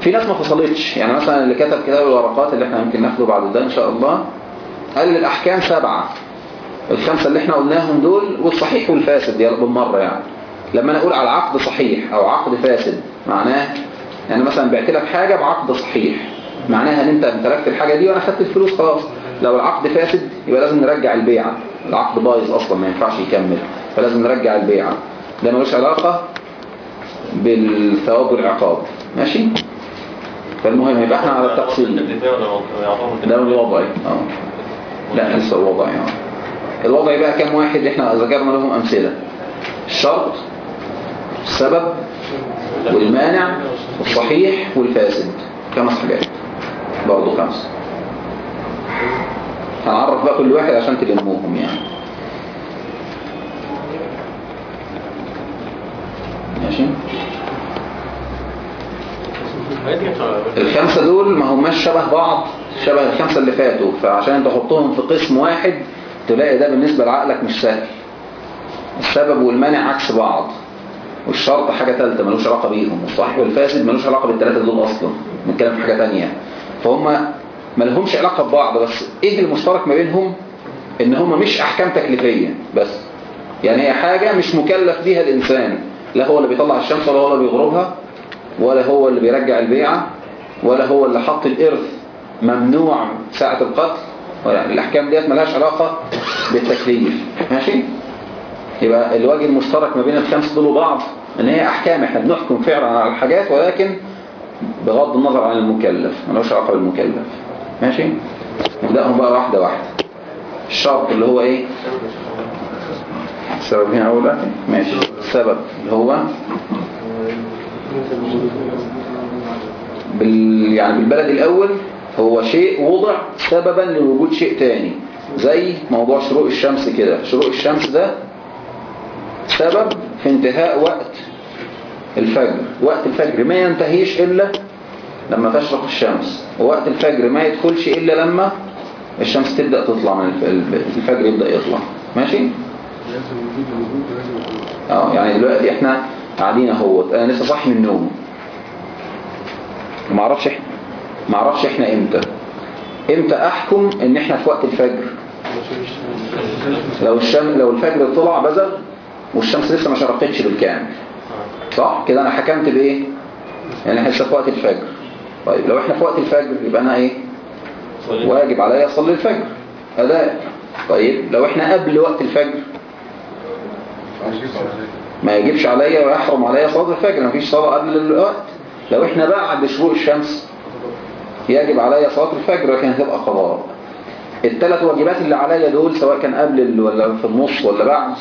في ناس ما فصلتش يعني مثلا اللي كتب كتاب الورقات اللي إحنا ممكن ناخده بعد ده إن شاء الله قال الأحكام سبعة. الخمسة اللي إحنا قلناهم دول والصحيح والفاسد دي بالمرة يعني. لما أنا أقول على عقد صحيح أو عقد فاسد معناه يعني مثلا بعت لك حاجة بعقد صحيح. معناها إن أنت امتلكت الحاجة دي وأنا خدت الفلوس خلاص. لو العقد فاسد يبقى لازم نرجع البيعة. العقد بايظ أصلا ما ينفعش يكمل. فلازم نرجع البيعة. ده ملوش علاقة بالثواب والعقاب. ماشي؟ فالمهم يبقى إحنا على التقسيم. ده الوضعي آه. لا لسه الوضعي آه. الوضعي بقى كام واحد؟ إحنا ذكرنا لهم أمثلة. الشرط السبب والمانع والصحيح والفاسد. خمس حاجات. برضه خمس. هنعرف بقى كل واحد عشان تلموهم يعني. ماشي. الخمسة دول ما هماش شبه بعض شبه الخمسة اللي فاتوا. فعشان تحطهم في قسم واحد تلاقي ده بالنسبة لعقلك مش سهل. السبب والمانع عكس بعض. والشرط حاجة ثالثة ملوش علاقة بيهم. والصحيح والفاسد ملوش علاقة بالثلاثة دول أصلا. نتكلم في حاجة تانية. فهم ما لهمش علاقة ببعض بس إيه المشترك ما بينهم؟ إن هم مش أحكام تكليفية بس. يعني هي حاجة مش مكلف بيها الإنسان. لا هو اللي بيطلع الشمس ولا هو اللي بيغربها ولا هو اللي بيرجع البيعة ولا هو اللي حط الإرث ممنوع ساعة القتل. الأحكام ديت ملهاش علاقة بالتكليف. ماشي؟ يبقى الوجه المشترك ما بين الخمس دول وبعض إن هي أحكام إحنا بنحكم فعلا على الحاجات ولكن بغض النظر عن المكلف ملوش علاقة بالمكلف. ماشي؟ نبدأهم بقى واحدة واحدة. الشرط اللي هو إيه؟ السبب هنا أول واحد. ماشي. السبب اللي هو بال يعني بالبلد الأول هو شيء وضع سببا لوجود شيء تاني زي موضوع شروق الشمس كده. شروق الشمس ده سبب في انتهاء وقت الفجر. وقت الفجر ما ينتهيش إلا لما تشرق الشمس. ووقت الفجر ما يدخلش إلا لما الشمس تبدأ تطلع من الف- الفجر يبدأ يطلع. ماشي. آه يعني دلوقتي إحنا قاعدين أهوت. أنا لسه صاحي من النوم. ما أعرفش إحنا ما أعرفش إحنا إمتى. إمتى احكم ان إحنا في وقت الفجر؟ لو الشمس لو الفجر طلع بزغ والشمس لسه ما شرقتش بالكامل. صح؟ كده أنا حكمت بايه؟ يعني إحنا لسه في وقت الفجر. طيب لو إحنا في وقت الفجر يبقى أنا إيه؟ واجب عليا اصلي الفجر. أداء. طيب لو إحنا قبل وقت الفجر؟ ما يجبش عليا ويحرم عليا صلاة الفجر مفيش صلاة قبل الوقت. لو إحنا بعد شروق الشمس؟ يجب عليا صلاة الفجر لكن هتبقى قضاء. الثلاث واجبات اللي عليا دول سواء كان قبل ولا في النص ولا بعد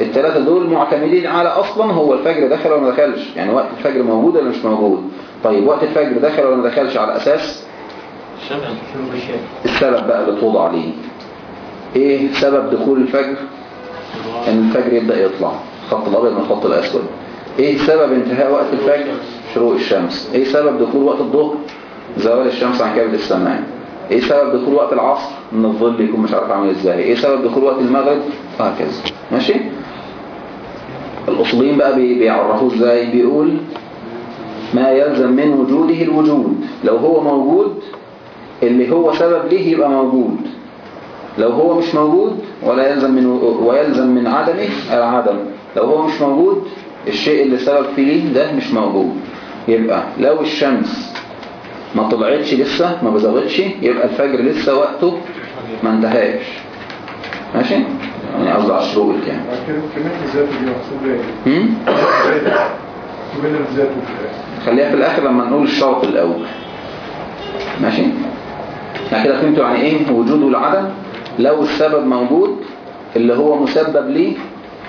الثلاثة دول معتمدين على أصلا هو الفجر دخل ولا ما دخلش. يعني وقت الفجر موجود ولا مش موجود؟ طيب وقت الفجر دخل ولا ما دخلش على أساس؟ السبب بقى اللي توضع عليه إيه سبب دخول الفجر؟ إن الفجر يبدأ يطلع. خط الأبيض من الخط الأسود. إيه سبب انتهاء وقت الفجر؟ شروق الشمس. إيه سبب دخول وقت الظهر؟ زوال الشمس عن كبد السماء. إيه سبب دخول وقت العصر؟ إن الظل يكون مش عارف عامل إزاي. إيه سبب دخول وقت المغرب؟ وهكذا ماشي؟ الأصوليين بقى بي- بيعرفوه إزاي؟ بيقول ما يلزم من وجوده الوجود. لو هو موجود اللي هو سبب ليه يبقى موجود. لو هو مش موجود ولا يلزم من ويلزم من عدمه العدم. لو هو مش موجود الشيء اللي سبب فيه ده مش موجود. يبقى لو الشمس ما طلعتش لسه ما بزغتش يبقى الفجر لسه وقته ما انتهاش. ماشي؟ يعني قصدي على الشروق يعني. الذات دي محسوبة إيه؟ الذات خليها في الآخر لما نقول الشرط الأول. ماشي؟ يعني كده فهمتوا يعني إيه وجود والعدم لو السبب موجود اللي هو مسبب ليه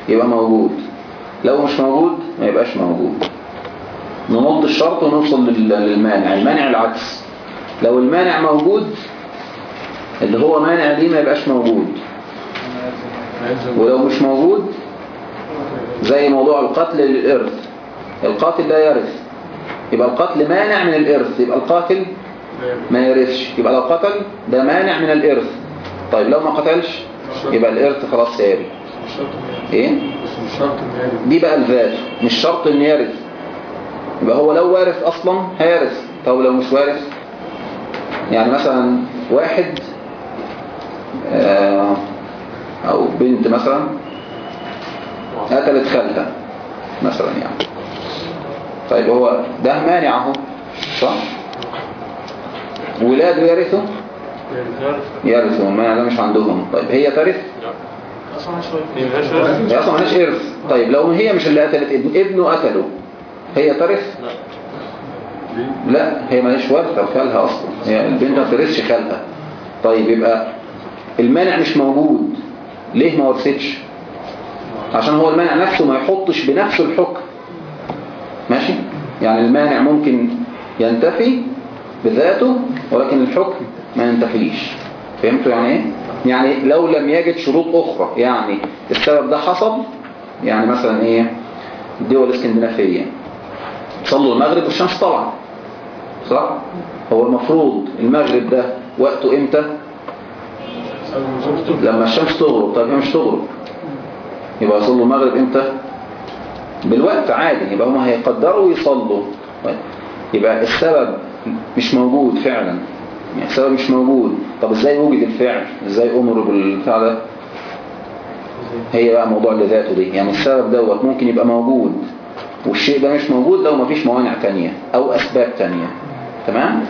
يبقى موجود. لو مش موجود ما يبقاش موجود. ننط الشرط ونوصل لل- للمانع المانع العكس. لو المانع موجود اللي هو مانع ليه ما يبقاش موجود. ولو مش موجود زي موضوع القتل للإرث. القاتل لا يرث. يبقى القتل مانع من الإرث. يبقى القاتل ما يرثش. يبقى لو قتل ده مانع من الإرث. طيب لو ما قتلش يبقى الإرث خلاص ساري إن يرث. دي بقى الذات مش شرط ان يرث. يبقى هو لو وارث أصلا هيرث طب لو مش وارث؟ يعني مثلا واحد آه، أو بنت مثلا قتلت خالتها مثلا يعني. طيب هو ده مانع اهو صح؟ ولاده يرثوا؟ يرثوا المانع ده مش عندهم. طيب هي ترث. هي أصلا مالهاش إرث. طيب لو هي مش اللي قتلت ابن ابنه قتله. هي ترث لا. هي مالهاش ورثة خالها أصلا. هي البنت ما ترثش خالها. طيب يبقى المانع مش موجود. ليه ما ورثتش؟ عشان هو المانع نفسه ما يحطش بنفسه الحكم. ماشي؟ يعني المانع ممكن ينتفي بذاته ولكن الحكم ما ينتفيش. فهمتوا يعني إيه؟ يعني لو لم يجد شروط أخرى يعني السبب ده حصل يعني مثلا إيه؟ الدول الإسكندنافية. صلوا المغرب والشمس طلعت صح؟ هو المفروض المغرب ده وقته إمتى؟ لما الشمس تغرب. طيب هي مش تغرب. يبقى يصلوا المغرب إمتى؟ بالوقت عادي. يبقى هم هيقدروا يصلوا. طيب. يبقى السبب مش موجود فعلا. يعني السبب مش موجود. طب إزاي وجد الفعل؟ إزاي أمر بالبتاع ده؟ هي بقى موضوع لذاته دي. يعني السبب دوت ممكن يبقى موجود. والشيء ده مش موجود لو مفيش موانع تانية أو أسباب تانية. تمام؟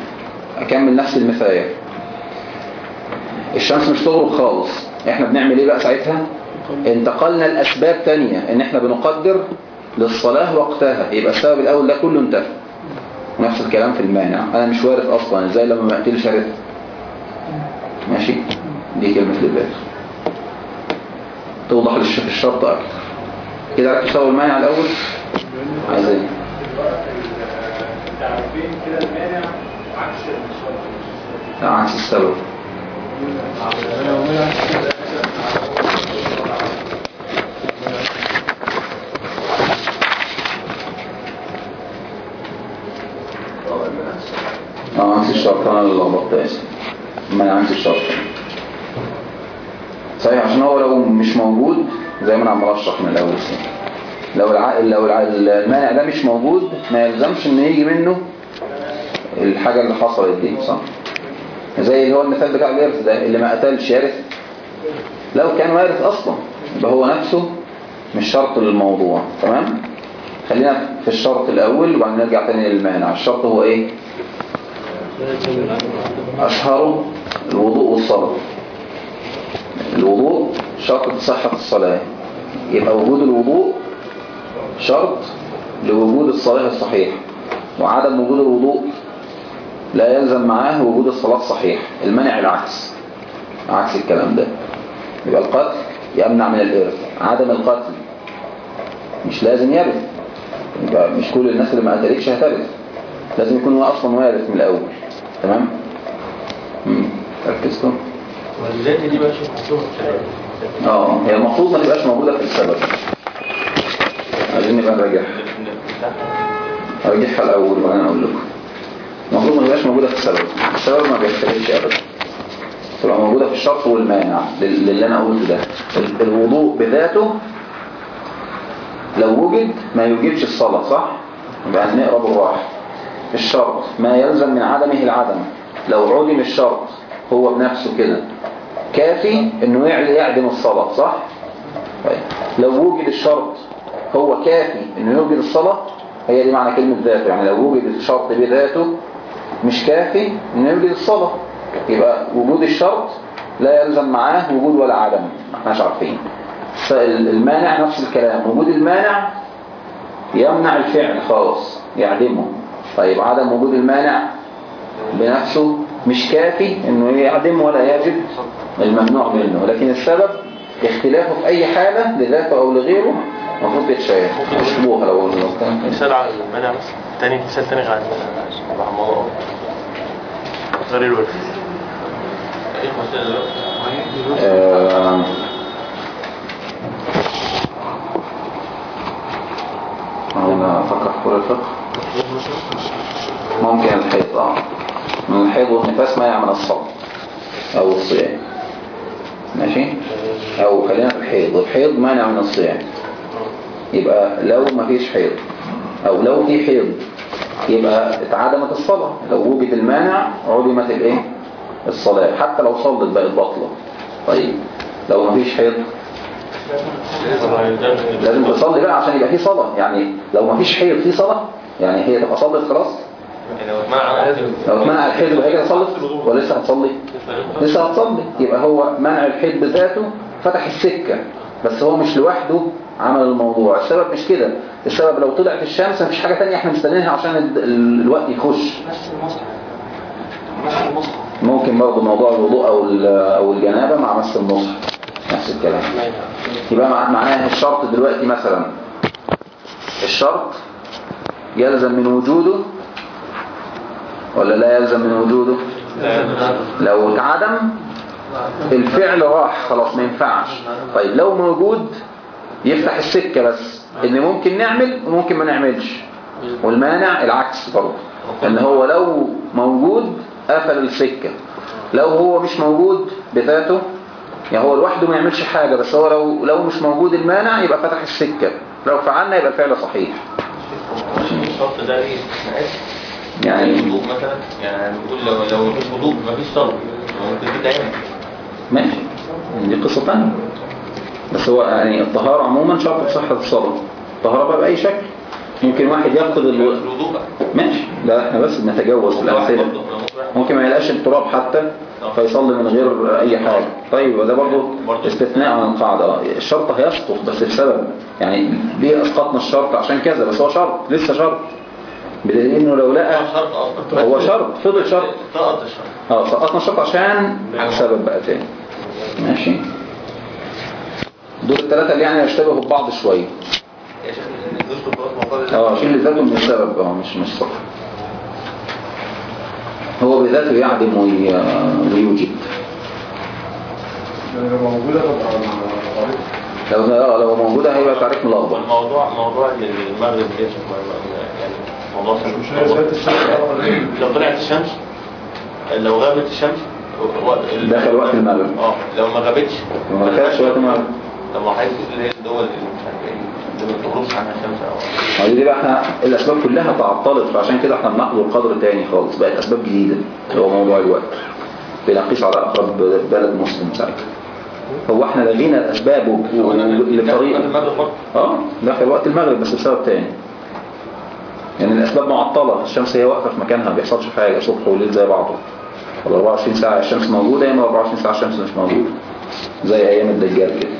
أكمل نفس المثال. الشمس مش تغرب خالص. إحنا بنعمل إيه بقى ساعتها؟ انتقلنا لأسباب تانية. إن إحنا بنقدر للصلاة وقتها. يبقى السبب الأول ده كله انتهى. نفس الكلام في المانع. أنا مش وارث أصلا. إزاي لما ما اقتلش ارث ماشي؟ دي كلمة لله توضح الشرط أكتر. كده عرفت تشتغل المانع الأول؟ تعرفين كده المانع عكس السبب. آه عكس الشرط. أنا اللي لخبطت اسف ما عكس الشرط. صحيح عشان هو لو مش موجود زي ما أنا عمال اشرح من الأول. كده. لو الع... لو الع... المانع ده مش موجود ما يلزمش إن يجي منه الحاجة اللي حصلت دي صح؟ زي اللي هو المثال بتاع الإرث ده اللي ما قتلش يرث لو كان وارث أصلا يبقى هو نفسه مش شرط للموضوع تمام؟ خلينا في الشرط الأول وبعدين نرجع تاني للمانع. الشرط هو إيه؟ اشهره الوضوء والصلاة. الوضوء شرط صحة الصلاة. يبقى وجود الوضوء شرط لوجود الصلاة الصحيحة وعدم وجود الوضوء لا يلزم معاه وجود الصلاة الصحيحة المنع العكس عكس الكلام ده. يبقى القتل يمنع من الإرث عدم القتل مش لازم يرث يبقى مش كل الناس اللي ما قتلتش هترث لازم يكون هو أصلا وارث من الأول. تمام؟ ركزتوا؟ والذات دي بقى شوف آه هي المفروض ما تبقاش موجودة في السبب. عايزين نبقى نراجعها هرجعها الأول وأنا أقول لكم المفروض ما تبقاش موجودة في السبب. السبب ما بيختلفش أبدا. تبقى موجودة في الشرط والمانع لل- للي أنا قلته ده. ال- الوضوء بذاته لو وجد ما يوجبش الصلاة صح؟ يبقى هنقرأ بالراحة. الشرط ما يلزم من عدمه العدم. لو عدم الشرط هو بنفسه كده. كافي إنه يعدم الصلاة صح؟ طيب. لو وجد الشرط هو كافي إنه يوجد الصلاة هي دي معنى كلمة ذاته. يعني لو وجد الشرط بذاته مش كافي إنه يوجد الصلاة. يبقى وجود الشرط لا يلزم معاه وجود ولا عدم. ما احناش عارفين. المانع نفس الكلام. وجود المانع يمنع الفعل خالص يعدمه. طيب عدم وجود المانع بنفسه مش كافي إنه يعدم ولا يجب الممنوع منه. لكن السبب اختلافه في أي حالة لذاته أو لغيره المفروض يتشاهد اشبوها لو مثال على المانع بس. تاني مثال تاني عن الموضوع غير الوقت. إيه المثال؟ آه، في كل الفقه. ممكن الحيض آه. من الحيض والنفاس ما يعمل الصوم أو الصيام. ماشي؟ أو خلينا في الحيض. الحيض مانع من الصيام. يبقى لو ما فيش حيض أو لو في حيض يبقى اتعدمت الصلاة. لو وجد المانع عدمت الإيه؟ الصلاة. حتى لو صلت بقت بطلة طيب لو ما فيش حيض؟ لازم تصلي بقى عشان يبقى في صلاة. يعني لو ما فيش حيض في صلاة؟ يعني هي تبقى صلت خلاص؟ لو اتمنع الحيض يبقى هي كده صلت؟ ولسه هتصلي؟ لسه هتصلي. يبقى هو منع الحيض بذاته فتح السكة. بس هو مش لوحده عمل الموضوع. السبب مش كده. السبب لو طلعت الشمس مفيش حاجة تانية إحنا مستنينها عشان ال- ال- الوقت يخش. ممكن برضه موضوع الوضوء أو أو الجنابة مع مس المصحف. نفس الكلام. يبقى مع- معناها الشرط دلوقتي مثلا الشرط يلزم من وجوده ولا لا يلزم من وجوده؟ لو اتعدم الفعل راح خلاص ما ينفعش. طيب لو موجود يفتح السكة بس إن ممكن نعمل وممكن ما نعملش. والمانع العكس برضه إن هو لو موجود قفل السكة. لو هو مش موجود بذاته يعني هو لوحده ما يعملش حاجة بس هو لو لو مش موجود المانع يبقى فتح السكة. لو فعلنا يبقى الفعل صحيح. الشرط ده استثناءات يعني الوضوء مثلا يعني بنقول لو لو مفيش وضوء مفيش صلاة ممكن تتعمل ماشي دي قصة تانية. بس هو يعني الطهارة عموما شرط في صحة الصلاة. الطهارة بقى بأي شكل. ممكن واحد يفقد ال... الوضوء ماشي. لا إحنا بس بنتجوز في الأمثلة. ممكن ما يلاقيش التراب حتى فيصلي من غير أي حاجة. طيب وده برضه استثناء عن القاعدة. آه، الشرط هيسقط بس السبب يعني ليه أسقطنا الشرط؟ عشان كذا بس هو شرط لسه شرط. بدليل إنه لو لقى هو شرط فضل شرط. سقط الشرط آه سقطنا الشرط عشان سبب بقى تاني. ماشي؟ دول الثلاثة اللي يعني يشتبهوا ببعض شوية. آه شيل ذاته من السبب آه مش مش صح هو بذاته يعدم وي- ويوجد يعني لو موجودة تبقى الطريق لو آه لو موجودة هيبقى تعريف ملخبط. والموضوع موضوع المغرب يعني موضوع الشمس؟ لو طلعت الشمس لو غابت الشمس دخل وقت المغرب. آه لو ما غابتش ما دخلش وقت المغرب. طب ما حضرتك اللي هي الدول اللي مش عارف إيه اللي ما بتغربش عنها الشمس أو ما دي بقى إحنا الأسباب كلها تعطلت فعشان كده إحنا بناخد القدر تاني خالص بقت أسباب جديدة اللي هو موضوع الوقت. بنقيس على أقرب بلد مسلم ساعتها. هو إحنا لغينا الأسباب برضه. آه دخل وقت المغرب بس بسبب تاني. يعني الأسباب معطلة الشمس هي واقفة في مكانها ما بيحصلش حاجة صبح وليل زي بعضه ولا 24 ساعة الشمس موجودة يا إما 24 ساعة الشمس مش موجودة زي أيام الدجال كده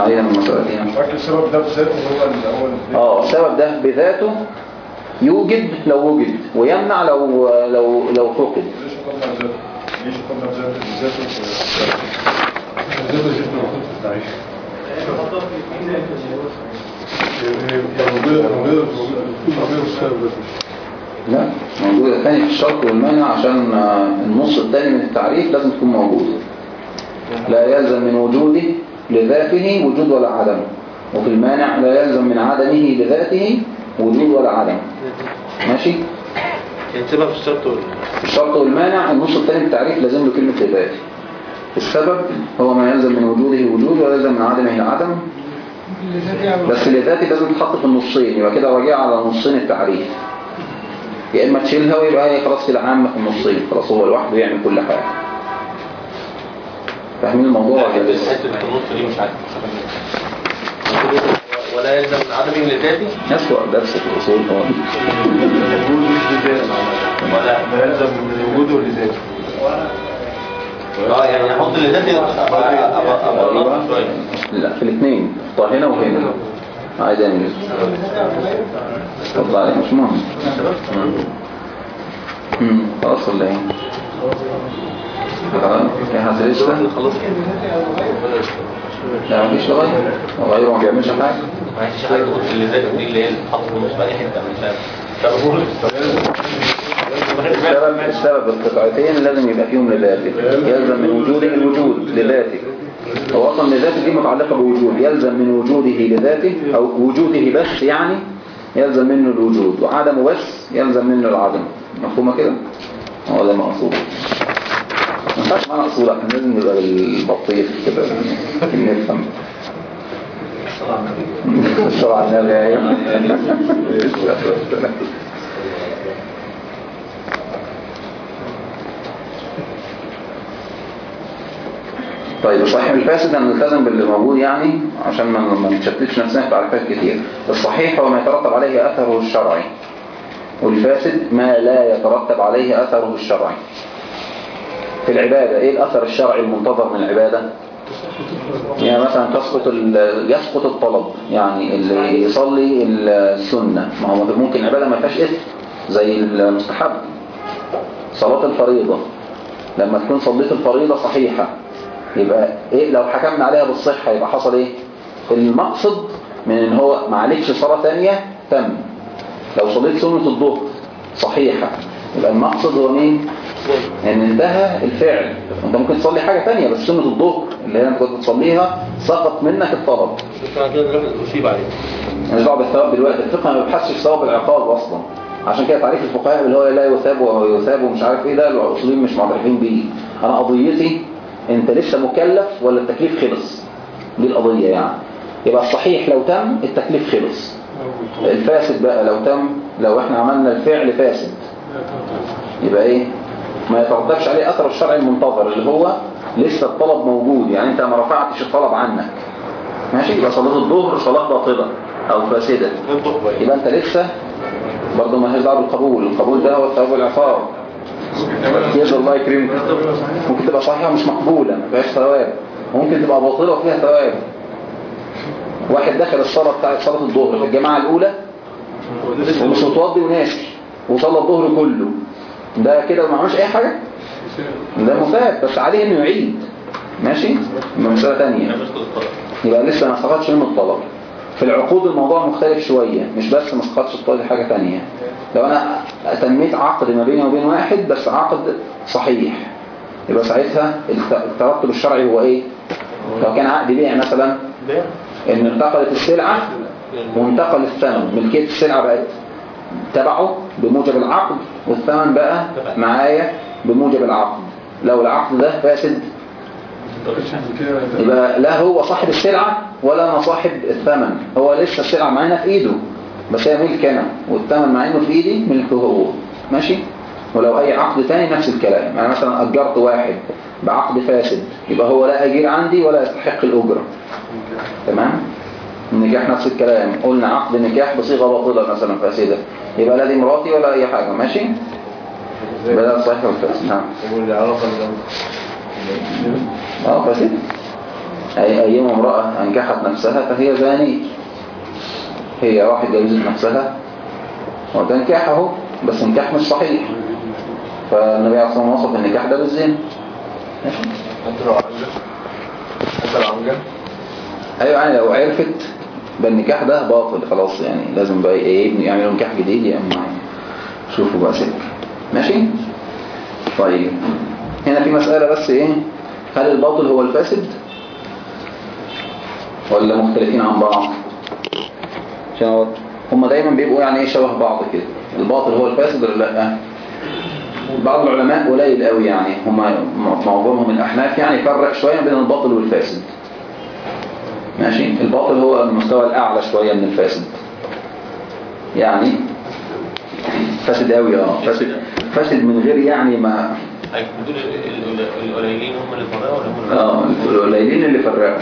علينا من المسألة دي يعني. السبب ده بذاته هو الأول آه السبب ده بذاته يوجد لو وجد ويمنع لو لو لو فقد ليش قلنا بذاته؟ ليش قلنا بذاته بذاته موجودة موجودة موجودة لا موجودة تاني في الشرط والمانع عشان آه، النص الثاني من التعريف لازم تكون موجودة لا يلزم من وجوده لذاته وجود ولا عدم وفي المانع لا يلزم من عدمه لذاته وجود ولا عدم ماشي؟ ينتبه في الشرط وال- في الشرط والمانع النص الثاني من التعريف لازم له كلمة لذاته. السبب هو ما يلزم من وجوده وجود ولا يلزم من عدمه عدم بس لذاتي لازم تتحط في النصين يبقى كده راجع على نصين التعريف يا إما تشيلها ويبقى هي خلاص كده عامة في النصين خلاص هو لوحده يعمل كل حاجة. فاهمين الموضوع ولا حتة لسه؟ حتة النص دي مش عارف. ولا يلزم من عدم لذاته أسوأ درس في الأصول هو ولا يلزم من وجوده لذاته آه يعني أحط أبقى ناقص شوية لا في الاثنين. طيب هنا وهنا. عايز اعمل اتفضل عليك مش مهم. امم خلاص ولا إيه؟ خلاص. لسه خلاص لا مفيش لغايه غيره ما بيعملش حاجة. ما فيش حاجة. في اللذات دي اللي هي الحط مش في اي حتة مش عارف. فبقول السبب السبب القطعتين لازم يبقى فيهم لذاته يلزم من وجوده الوجود لذاته هو أصلا لذاته دي متعلقة بوجود. يلزم من وجوده لذاته أو وجوده بس يعني يلزم منه الوجود. وعدمه بس يلزم منه العدم. مفهومة كده؟ هو ده مقصود ما ينفعش معانا اصول إحنا لازم نبقى بالبطيخ كده. نفهم. الصلاة على النبي طيب الصحيح الفاسد أن نلتزم باللي موجود يعني عشان ما نتشتتش نفسنا في تعريفات كتير. الصحيح هو ما يترتب عليه أثره الشرعي والفاسد ما لا يترتب عليه أثره الشرعي. في العبادة إيه الأثر الشرعي المنتظر من العبادة؟ يعني مثلا تسقط يسقط الطلب يعني اللي يصلي السنة. ما هو ممكن العبادة ما فيهاش إثم زي المستحب. صلاة الفريضة. لما تكون صليت الفريضة صحيحة. يبقى إيه لو حكمنا عليها بالصحة يبقى حصل إيه؟ المقصد من إن هو ما عليكش صلاة تانية تم. لو صليت سنة الظهر صحيحة. يبقى المقصد هو مين؟ إن انتهى الفعل. أنت ممكن تصلي حاجة تانية بس سنة الظهر اللي هي كنت تصليها سقط منك الطلب. مش دعوه بالثواب دلوقتي. الفقه ما بيبحثش في ثواب العقاب أصلا. عشان كده تعريف الفقهاء اللي هو لا يثاب وهو يثاب ومش عارف إيه ده الاصوليين مش معترفين بيه. أنا قضيتي انت لسه مكلف ولا التكليف خلص؟ دي القضية يعني. يبقى الصحيح لو تم التكليف خلص. الفاسد بقى لو تم لو إحنا عملنا الفعل فاسد. يبقى إيه؟ ما يترتبش عليه أثر الشرع المنتظر اللي هو لسه الطلب موجود. يعني انت ما رفعتش الطلب عنك. ماشي؟ يبقى صلاة الظهر صلاة باطلة أو فاسدة. يبقى انت لسه برضه ما هي دعوه بالقبول القبول ده هو الثواب والعقاب. يرضى الله يكرمك. ممكن تبقى صحيحة مش مقبولة ما فيهاش ثواب. ممكن تبقى باطلة وفيها ثواب. واحد دخل الصلاة بتاعت صلاة الظهر في الجماعة الأولى ومش متوضي وناسي وصلى الظهر كله. ده كده ما عملش أي حاجة؟ ده مثاب بس عليه إنه يعيد. ماشي؟ مسألة الطلب يبقى لسه ما سقطش منه الطلب. في العقود الموضوع مختلف شوية مش بس ما سقطش الطلب دي حاجة تانية. لو أنا اتميت عقد ما بيني وبين واحد بس عقد صحيح. يبقى ساعتها الت- الترتب الشرعي هو إيه؟ لو كان عقد بيع مثلا ان انتقلت السلعة وانتقل الثمن. ملكية السلعة بقت تبعه بموجب العقد والثمن بقى معايا بموجب العقد. لو العقد ده فاسد يبقى لا هو صاحب السلعة ولا أنا صاحب الثمن. هو لسه السلعة معانا في إيده. بس هي ملك أنا والثمن معينه في إيدي ملكه هو. ماشي؟ ولو أي عقد تاني نفس الكلام. يعني مثلا أجرت واحد بعقد فاسد يبقى هو لا أجير عندي ولا يستحق الأجرة. تمام؟ النكاح نفس الكلام. قلنا عقد نكاح بصيغة باطلة مثلا فاسدة. يبقى لا دي مراتي ولا أي حاجة. ماشي؟ ده صحيح والفاسد. نعم. آه فاسد أي أيما امرأة أنكحت نفسها فهي زانية. هي راحت جوزت نفسها اهو بس نكاح مش صحيح. فالنبي عليه الصلاة والسلام وصف النكاح ده لو عنجة عنجة أيوه يعني لو عرفت بالنكاح ده باطل خلاص يعني لازم بقى إيه يعملوا نكاح جديد يا إما شوفوا بقى سلك. ماشي؟ طيب. هنا في مسألة بس إيه؟ هل الباطل هو الفاسد؟ ولا مختلفين عن بعض؟ عشان هما دايما بيبقوا يعني إيه شبه بعض كده. الباطل هو الفاسد ولا لأ؟ بعض العلماء قليل قوي يعني. هما معظمهم الأحناف يعني يفرق شوية بين الباطل والفاسد. ماشي؟ الباطل هو المستوى الأعلى شوية من الفاسد. يعني فاسد قوي آه. فاسد فاسد من غير يعني ما ال- القليلين هم اللي فرقوا ولا هم اللي آه القليلين اللي فرقوا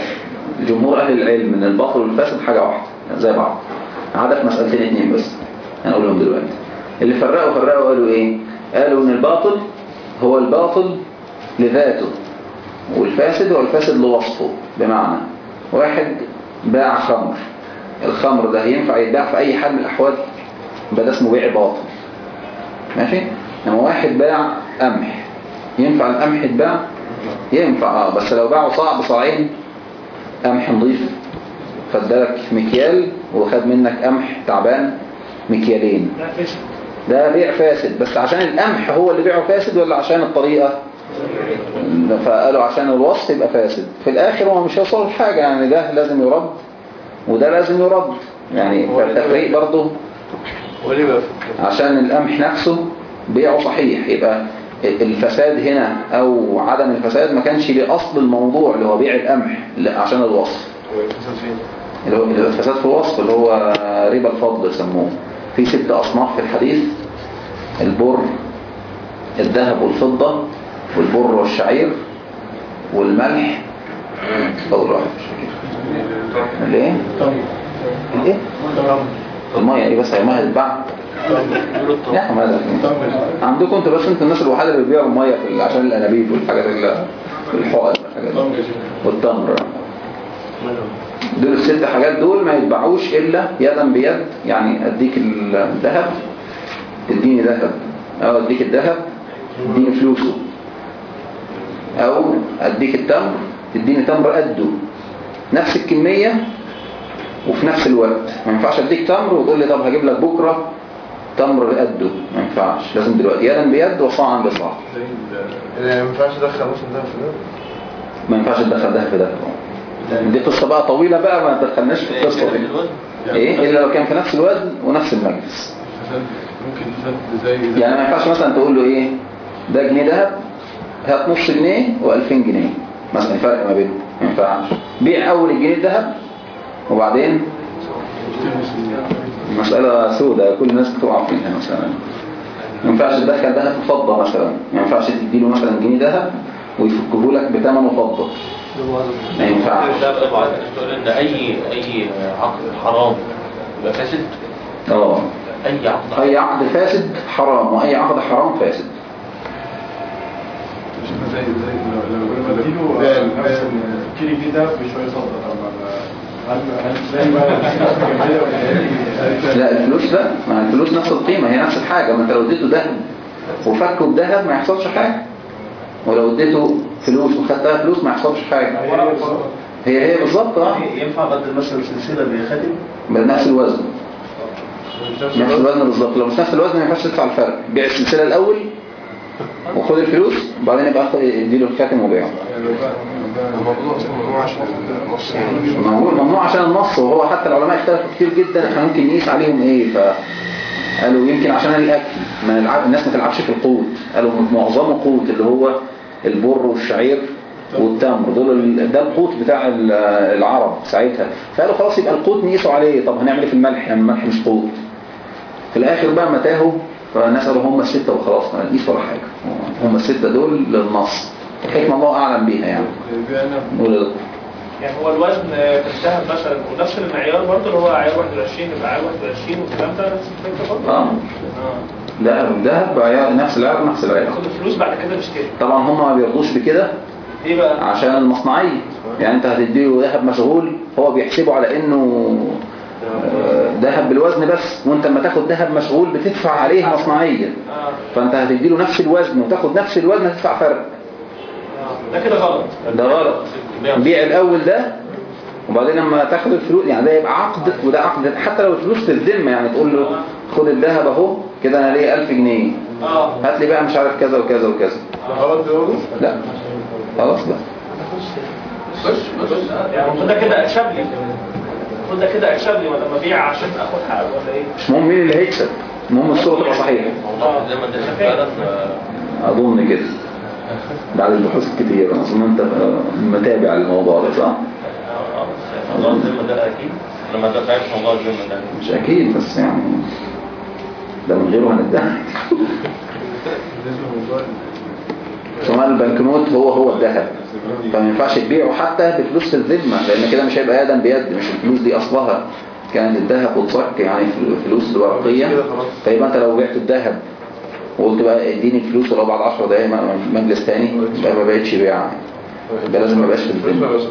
جمهور أهل العلم من الباطل والفاسد حاجة واحدة زي بعض. عدا في مسألتين اتنين بس هنقولهم دلوقتي. اللي فرقوا فرقوا قالوا إيه؟ قالوا إن الباطل هو الباطل لذاته والفاسد هو الفاسد لوصفه. بمعنى واحد باع خمر الخمر ده ينفع يتباع في أي حال من الأحوال يبقى ده اسمه بيع باطل. ماشي؟ لما واحد باع قمح ينفع القمح يتباع؟ ينفع آه بس لو باعه صاع بصاعين قمح نضيف. فادالك مكيال وخد منك قمح تعبان. مكيالين. ده بيع فاسد. بس عشان القمح هو اللي بيعه فاسد ولا عشان الطريقة؟ فقالوا عشان الوصف يبقى فاسد. في الآخر هو مش هيوصل لحاجة يعني ده لازم يرد وده لازم يرد. يعني فالتفريق برضه. عشان القمح نفسه بيعه صحيح. يبقى الفساد هنا أو عدم الفساد ما كانش لأصل الموضوع اللي هو بيع القمح عشان الوصف هو الفساد فين؟ اللي هو الفساد في الوصف اللي هو ربا الفضل يسموه في ست أصناف في الحديث البر الذهب والفضة والبر والشعير والملح أول واحد فاكر. الإيه؟ الإيه؟ المية إيه بس هي مية تتباع عندكم أنتوا بس أنتوا الناس الوحيدة اللي بيبيعوا المية في عشان الأنابيب والحاجات الحقن والحاجات. والتمر. دول الست حاجات دول ما يتباعوش إلا يدا بيد يعني أديك الذهب تديني ذهب. أو أديك الذهب تديني فلوسه. أو أديك التمر تديني تمر قده. نفس الكمية وفي نفس الوقت. ما ينفعش أديك تمر وتقول لي طب هجيب لك بكرة تمر قده ما ينفعش لازم دلوقتي يدا بيد وصاعا بصاع يعني ما ينفعش ادخل مثلا ده في ده. ما ينفعش تدخل ده في ده. دي قصة بقى طويلة بقى ما تدخلناش في القصة دي. إيه إلا لو كان في نفس الوزن ونفس المجلس. ممكن زي يعني ما ينفعش مثلا تقول له إيه؟ ده جنيه ذهب هات نص جنيه و2000 جنيه. مثلا الفرق ما بينهم ما ينفعش. بيع أول الجنيه الذهب وبعدين مسألة سودة كل الناس بتقع فيها مثلا ما ينفعش تدخل ذهب في فضة مثلا ما ينفعش تديله مثلا جنيه ذهب ويفكه لك بثمنه فضة ما ينفعش ده طبعا تقول ان اي اي عقد حرام يبقى فاسد آه اي عقد اي عقد فاسد حرام واي عقد حرام فاسد زي زي لو لو اديله نفس كيلو جنيه ده بشويه صدقه لا الفلوس لا. ما الفلوس نفس القيمة هي نفس الحاجة. ما انت لو اديته ذهب وفكه بذهب ما يحصلش حاجة. ولو اديته فلوس وخدتها فلوس ما يحصلش حاجة. هي هي بالظبط. آه ينفع بدل مثلا سلسلة بخاتم بنفس الوزن. نفس الوزن. بالظبط. لو مش نفس الوزن ما ينفعش تدفع الفرق. بيع السلسلة الأول وخد الفلوس وبعدين يبقى اديله الخاتم وبيعه. ممنوع عشان النص يعني. ممنوع عشان النص وهو حتى العلماء اختلفوا كتير جدا إحنا ممكن نقيس عليهم إيه؟ فقالوا يمكن عشان الأكل. ما نلعب الناس ما تلعبش في القوت. قالوا معظمه قوت اللي هو البر والشعير والتمر. دول ده القوت بتاع ال- العرب ساعتها. فقالوا خلاص يبقى القوت نقيسوا عليه. طب هنعمل إيه في الملح؟ يعني الملح مش قوت. في الآخر بقى ما تاهوا فالناس قالوا هم الستة وخلاص ما نقيس ولا حاجة. هم الستة دول للنص. الحكمة الله أعلم بيها يعني. يعني هو الوزن في الذهب مثلا ونفس المعيار برضه اللي هو عيار 21 يبقى عيار 21 والكلام ده نفس الفكرة برضه؟ آه. آه. لا الذهب عيار نفس العيار نفس العيار. ياخد الفلوس بعد كده نشتري طبعا هم ما بيرضوش بكده ليه بقى؟ عشان المصنعية يعني أنت هتديله ذهب مشغول هو بيحسبه على إنه آه، ذهب بالوزن بس وأنت لما تاخد ذهب مشغول بتدفع عليه مصنعية آه. فأنت هتديله نفس الوزن وتاخد نفس الوزن هتدفع فرق. ده كده غلط. ده غلط. بيع الأول ده وبعدين لما تاخد الفلوس يعني ده يبقى عقد وده عقد. حتى لو الفلوس في الذمة يعني تقول له خد الذهب أهو كده أنا ليا 1000 جنيه. آه. هات لي بقى مش عارف كذا وكذا وكذا. غلط لا. خلاص بقى. يعني المفروض ده كده اكسب لي. المفروض ده كده اكسب لي ولا ببيع عشان آخد حقه ولا إيه؟ مش مهم مين اللي هيكسب. المهم الصورة تبقى صحيحة. موضوع زي ما أنت شايف؟ آه، أظن كده. بعد البحوث الكتير أظن أنت متابع الموضوع ده صح؟ موضوع الذمة ده أكيد. أنا ما دافعش موضوع الذمة ده. مش أكيد بس يعني ده من غيره لموضوع ثم البنكنوت هو هو الذهب فما ينفعش تبيعه حتى بفلوس الذمة لأن كده مش هيبقى يدا بيد مش الفلوس دي أصلها. كانت الذهب وتصك يعني فلوس الورقية فيبقى أنت لو بعت الذهب وقلت بقى اديني الفلوس ولو بعد 10 دقايق مجلس تاني يبقى ما بقتش بيع يبقى لازم ما يبقاش في الفلوس ما بقاش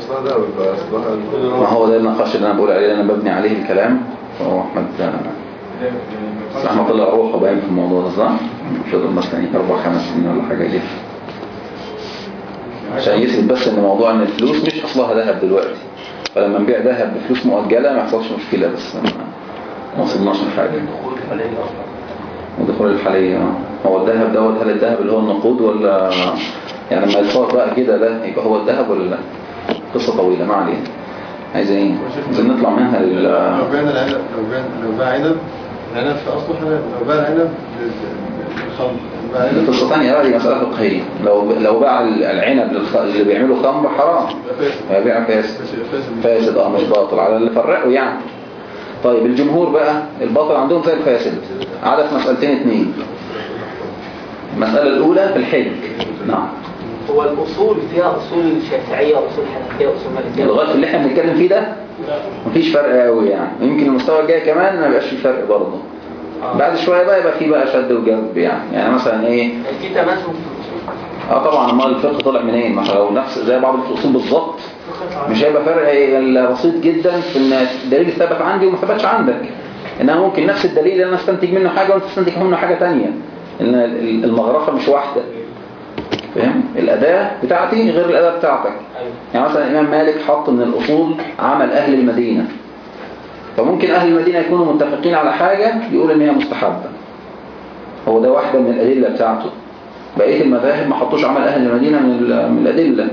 هو ده النقاش اللي أنا بقول عليه اللي أنا ببني عليه الكلام. هو أحمد أحمد طلع روحه باين في الموضوع ده صح؟ فضل مثلا أربع خمس سنين ولا حاجة يلف. عشان يثبت بس إن موضوع إن الفلوس مش أصلها ذهب دلوقتي. فلما نبيع ذهب بفلوس مؤجلة ما يحصلش مشكلة بس ما- ما وصلناش لحاجة. دخول الحالية. هو الذهب دوت هل الذهب اللي هو النقود ولا يعني لما يتصور بقى كده ده يبقى هو الذهب ولا لا؟ قصة طويلة ما علينا. عايز إيه عايزين نطلع منها لل لو بعنا العنب لو بعنا لو باع عنب العنب في أصله حلال لو باع العنب عنب قصة تانية بقى دي مسألة فقهية. لو لو باع العنب للخ- اللي بيعملوا خمر حرام. هيبيع فاسد. فاسد. فاسد. آه مش باطل. على اللي فرقوا يعني. طيب الجمهور بقى الباطل عندهم زي الفاسد عدد مسألتين اتنين المسألة الأولى في الحج نعم. هو الأصول فيها أصول شافعية وأصول حنفية وأصول مالكية؟ لغاية اللي إحنا بنتكلم فيه ده مفيش فرق قوي يعني. يمكن المستوى الجاي كمان ما يبقاش فيه فرق برضه. بعد شوية بقى يبقى فيه بقى شد وجذب يعني. يعني مثلا إيه؟ في تماسك؟ في الأصول آه طبعا امال الفقه طلع منين ما لو نفس زي بعض الاصول بالظبط. مش هيبقى فرق هيبقى بسيط جدا في إن الدليل ثبت عندي وما ثبتش عندك. إنها ممكن نفس الدليل أنا أستنتج منه حاجة وأنت تستنتج منه حاجة تانية. إن المغرفة مش واحدة. فاهم؟ الأداة بتاعتي غير الأداة بتاعتك. يعني مثلا الامام مالك حط من الأصول عمل أهل المدينة. فممكن أهل المدينة يكونوا متفقين على حاجة يقول إن هي مستحبة. هو ده واحدة من الأدلة بتاعته. بقية المذاهب ما حطوش عمل أهل المدينة من ال- من الأدلة.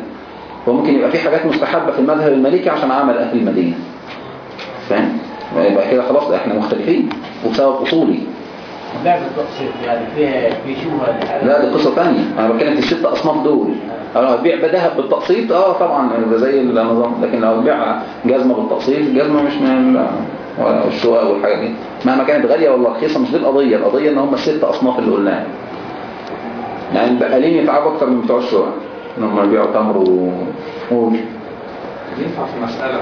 وممكن يبقى في حاجات مستحبة في المذهب المالكي عشان عمل أهل المدينة. فاهم؟ يبقى كده خلاص إحنا مختلفين وبسبب أصولي. يعني؟ لا دي قصة تانية. أنا بتكلم في الست أصناف دول. أنا لو هتبيع ذهب بالتقسيط آه طبعا زي النظام لكن لو هتبيع جزمة بالتقسيط الجزمة مش من ولا الشقق والحاجات دي. مهما كانت غالية ولا رخيصة مش دي القضية القضية إن هم الست أصناف اللي قلناها. يعني البقالين يتعبوا أكتر من بتوع الشقق إن هم يبيعوا تمر و. ينفع في مسألة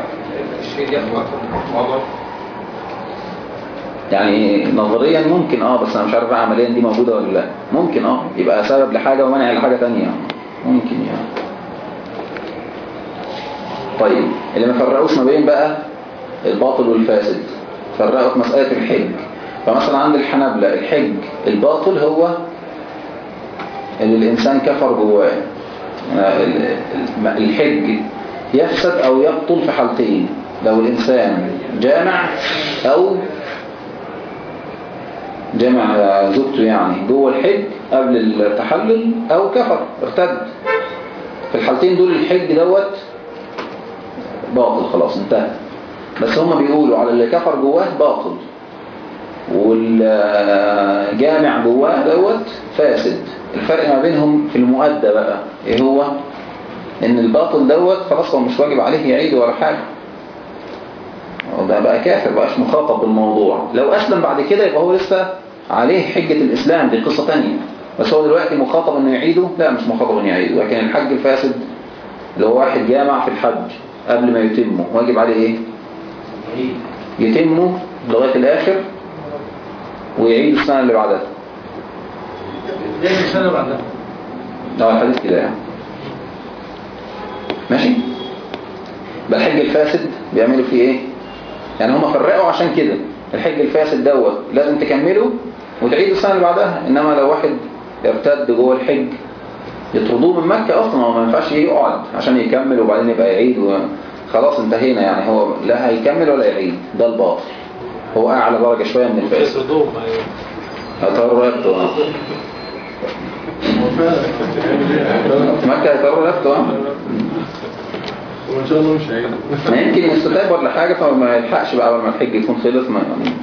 الشيء ياخد واضح يعني نظريا ممكن آه بس أنا مش عارف بقى عمليا دي موجودة ولا لا. ممكن آه يبقى سبب لحاجة ومنع لحاجة تانية. ممكن يعني. طيب اللي ما فرقوش ما بين بقى الباطل والفاسد. فرقوا في مسألة الحج. فمثلا عند الحنابلة الحج الباطل هو اللي الإنسان كفر جواه. ال- الحج يفسد أو يبطل في حالتين. لو الإنسان جامع أو جمع زوجته يعني جوه الحج قبل التحلل أو كفر ارتد. في الحالتين دول الحج دوت باطل خلاص انتهى. بس هم بيقولوا على اللي كفر جواه باطل. والجامع جواه دوت فاسد. الفرق ما بينهم في المؤدى بقى إيه هو؟ إن الباطل دوت خلاص هو مش واجب عليه يعيد ولا حاجة. ده بقى كافر بقاش مخاطب بالموضوع. لو أسلم بعد كده يبقى هو لسه عليه حجة الإسلام دي قصة تانية. بس هو دلوقتي مخاطب إنه يعيده؟ لا مش مخاطب إنه يعيده لكن الحج الفاسد اللي هو واحد جامع في الحج قبل ما يتمه. واجب عليه إيه؟ يتمه لغاية الآخر ويعيد السنة اللي بعدها. السنة بعدها؟ ده الحديث كده يعني. ماشي؟ ده الحج الفاسد بيعملوا فيه إيه؟ يعني هم فرقوا عشان كده. الحج الفاسد دوت لازم تكمله وتعيد السنة اللي بعدها. إنما لو واحد يرتد جوه الحج يطردوه من مكة أصلا هو ما ينفعش يقعد عشان يكمل وبعدين يبقى يعيد وخلاص انتهينا يعني. هو لا هيكمل ولا يعيد. ده الباطل. هو أعلى درجة شوية من الفاسد هيطردوا رقبته في مكة هيطردوا رقبته آه. وإن شاء الله مش هيعيد. ما يمكن يستتاب ولا حاجة فما يلحقش بقى قبل ما الحج يكون خلص ما يعني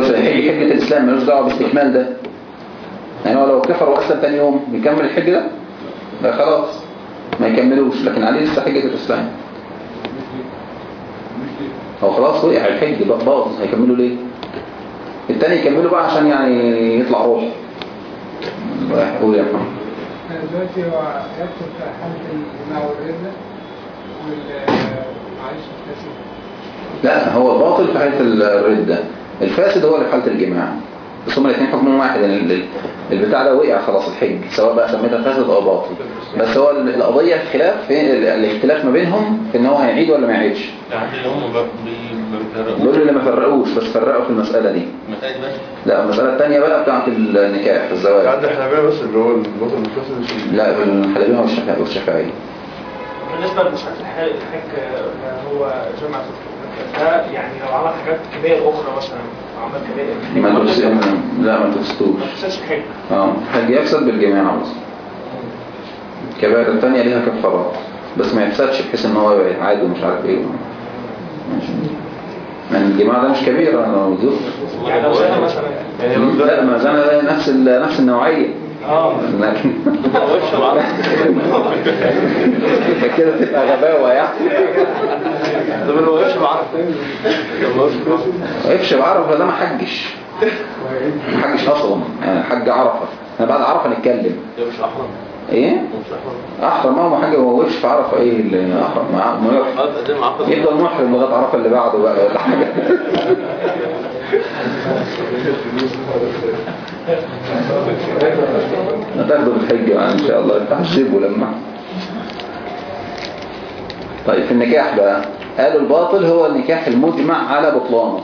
بس الحج حجة الإسلام ملوش دعوة باستكمال ده. يعني هو لو كفر وأسلم تاني يوم يكمل الحج ده؟ ده خلاص ما يكملوش. لكن عليه لسه حجة الإسلام. هو خلاص وقع الحج بقى باظ هيكملوا ليه؟ التاني يكملوا بقى عشان يعني يطلع روح. قول يا محمد دلوقتي هو يدخل في حالة لا هو الباطل في حالة الردة الفاسد هو اللي في حالة الجماع. بس هما الاثنين حكمهم واحد. يعني ال- ال- البتاع ده وقع خلاص الحج سواء بقى سميتها فاسد أو باطل. بس هو ال- القضية الخلاف الاختلاف ما بينهم في إن هو هيعيد ولا ما يعيدش. يعني دول اللي ما فرقوش بس فرقوا في المسألة دي. لا المسألة الثانية بقى بتاعت النكاح الزواج. عند الحنابلة بس اللي هو البطل الفاسد لا في الحلبية والشافعية والشافعية بالنسبة الحج آه، هو جمع ده يعني لو عمل حاجات كبيرة أخرى مثلا عمل كبيرة ما تفسد لا ما تفسدوش ما تفسدش الحج آه الحج يفسد بالجماع بس. الكبائر الثانية ليها كفارات بس ما يفسدش بحيث إن هو يبقى عادي ومش عارف إيه. ماشي. يعني الجماع ده مش كبير أنا زرت. يعني لو زي مثلا. لا ما ده نفس نفس النوعية. لكن كده تبقى غباوة يعني. طب لو وقفش بعرف وقفش بعرفة ده ما حجش. ما حجش أصلا. يعني حج عرفة. أنا بعد عرفة نتكلم. مش احرم إيه؟ أحرم هو حاجة ما وقفش في عرفة إيه اللي أحرم آه تقدم عقد يفضل محرم لغاية عرفة اللي بعده بقى ولا حاجة. هتاخده بالحجة يعني إن شاء الله تحجبه لما. طيب في النكاح بقى. قالوا الباطل هو النكاح المجمع على بطلانه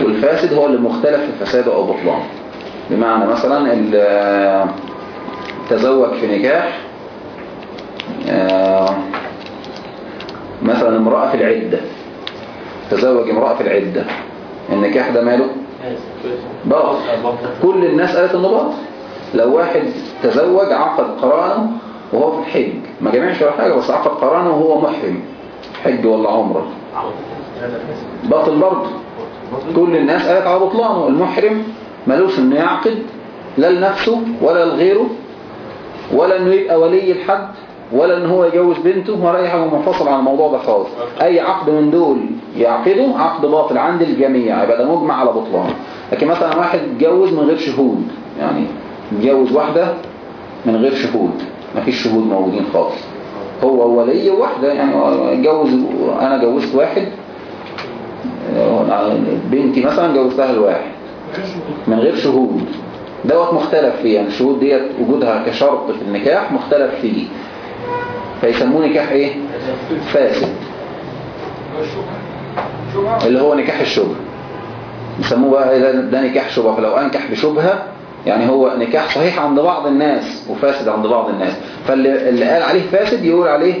والفاسد هو اللي مختلف في فساده أو بطلانه. بمعنى مثلا ال- تزوج في نكاح آه، مثلا امرأة في العدة تزوج امرأة في العدة النكاح ده ماله؟ باطل. كل الناس قالت إنه باطل. لو واحد تزوج عقد قرانه وهو في الحج ما جمعش ولا حاجة بس عقد قرانه وهو محرم. حج ولا عمرة. باطل برضه. كل الناس قالت على بطلانه المحرم ملوش إنه يعقد لا لنفسه ولا لغيره. ولا انه يبقى ولي الحد ولا ان هو يجوز بنته. ولا اي حاجة منفصل عن الموضوع ده خالص. أي عقد من دول يعقده عقد باطل عند الجميع يبقى ده مجمع على بطلانه لكن مثلا واحد اتجوز من غير شهود يعني اتجوز واحدة من غير شهود ما فيش شهود موجودين خالص. هو ولي واحدة يعني اتجوز أنا جوزت واحد بنتي مثلا جوزتها لواحد من غير شهود. دوت مختلف فيه يعني الشهود ديت وجودها كشرط في النكاح مختلف فيه. فيسموه نكاح إيه؟ فاسد. اللي هو نكاح الشبهه يسموه بقى ده, ده نكاح شبهه فلو أنكح بشبهة يعني هو نكاح صحيح عند بعض الناس وفاسد عند بعض الناس. فاللي اللي قال عليه فاسد يقول عليه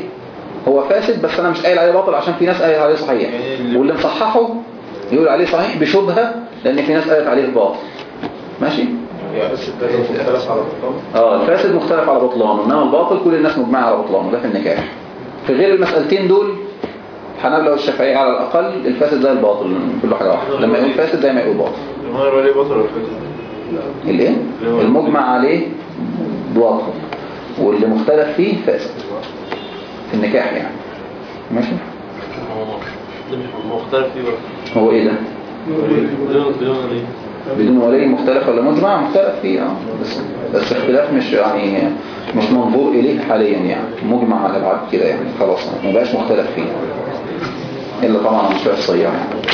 هو فاسد بس أنا مش قايل عليه باطل عشان في ناس قالت عليه صحيح. واللي مصححه يقول عليه صحيح بشبهة لأن في ناس قالت عليه باطل. ماشي؟ بس التاني مختلف على البطل آه الفاسد مختلف على بطلانه إنما الباطل كل الناس مجمعة على بطلانه ده في النكاح. في غير المسألتين دول الحنابلة والشافعية على الأقل الفاسد زي الباطل كله حاجة واحدة لما يقول فاسد زي ما يقول باطل. ولا فاسد؟ الإيه؟ المجمع عليه باطل. واللي مختلف فيه فاسد. في النكاح يعني. ماشي؟ مختلف فيه هو إيه ده؟ بدون بدون إيه بدون ولي مختلف ولا مجمع مختلف فيه آه. بس بس اختلاف مش يعني مش منظور إليه حاليا يعني. مجمع على بعد كده يعني. خلاص ما بقاش مختلف فيه. إلا طبعا مش بقى الصيام يعني.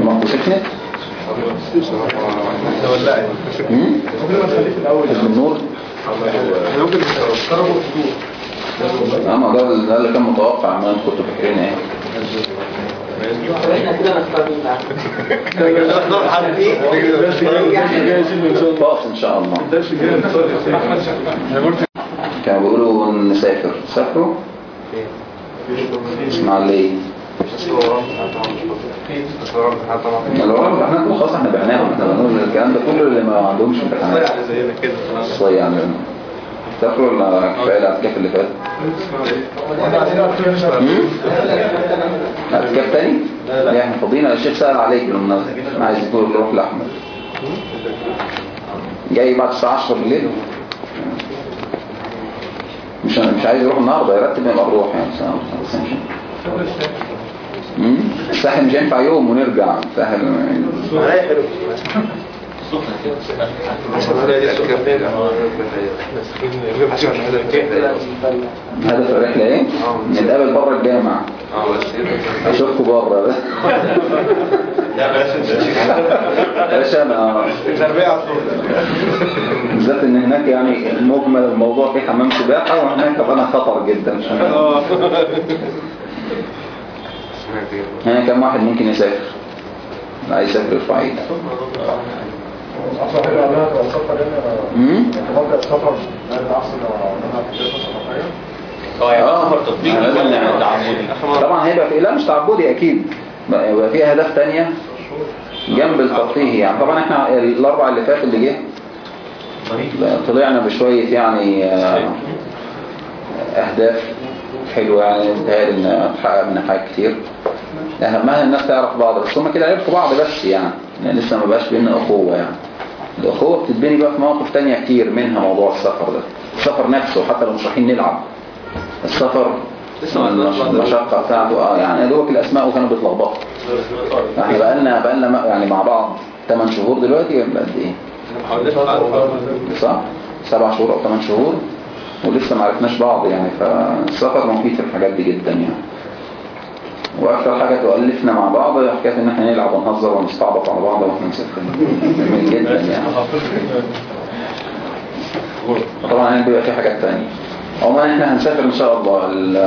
دماغه سكنت النور إحنا ممكن نضربه الحدود آه ما ده اللي كان متوقع ما كنتوا فاكرين إيه باص إن شاء الله. كانوا بيقولوا نسافر. سافروا اسماعيليه لو إحنا خلاص إحنا بعناهم إحنا بنقول الكلام ده كله اللي ما عندهمش امتحانات. زينا كده صي يعني. سافروا ولا كفاية الاعتكاف اللي فات؟ اعتكاف تاني؟ لا إحنا فاضيين الشيخ سأل عليك بالمناسبة. عايز يقول روح لأحمد جاي بعد الساعة 10 بالليل. مش مش عايز يروح النهارده يرتب يبقى نروح يعني. بس مش الساحل مش هينفع يوم ونرجع. الساحل هدف الرحلة إيه؟ نتقابل بره الجامع. بس يبقى اشوفكم بره بس لا بلاش التربية على طول بالذات إن هناك يعني مجمل الموضوع فيه حمام سباحة وهناك أنا خطر جدا. إيه هنا كم واحد ممكن يسافر؟ عايز يسافر يعني يعني. تعبدي طبعا هيبقى في لا مش تعبدي أكيد. يبقى في أهداف تانية جنب الترفيه يعني. طبعا إحنا الاربع اللي فات اللي جه طلعنا بشوية يعني آه، أهداف. حلوة يعني بتهيألي ان منها حاجات كتير. اهمها الناس تعرف بعض بس هم كده عرفوا بعض بس يعني. يعني لسه ما بقاش بينا أخوة يعني. الأخوة بتتبني بقى في مواقف تانية كتير منها موضوع السفر ده. السفر نفسه حتى لو مش رايحين نلعب. السفر. المشقة بتاعته. آه يعني يا دوبك الأسماء وكانوا بيتلخبطوا. إحنا بقالنا بقالنا م- يعني مع بعض 8 شهور دلوقتي قد إيه؟ صح؟ سبع شهور أو 8 شهور. ولسه ما عرفناش بعض يعني فالسفر مفيد في الحاجات دي جدا يعني. وأكثر حاجة تؤلفنا مع بعض هي حكاية إن إحنا نلعب ونهزر ونستعبط على بعض وإحنا مسافرين. جميل جدا يعني. طبعا يعني بيبقى في حاجات تانية. عموما إحنا هنسافر إن شاء الله ال-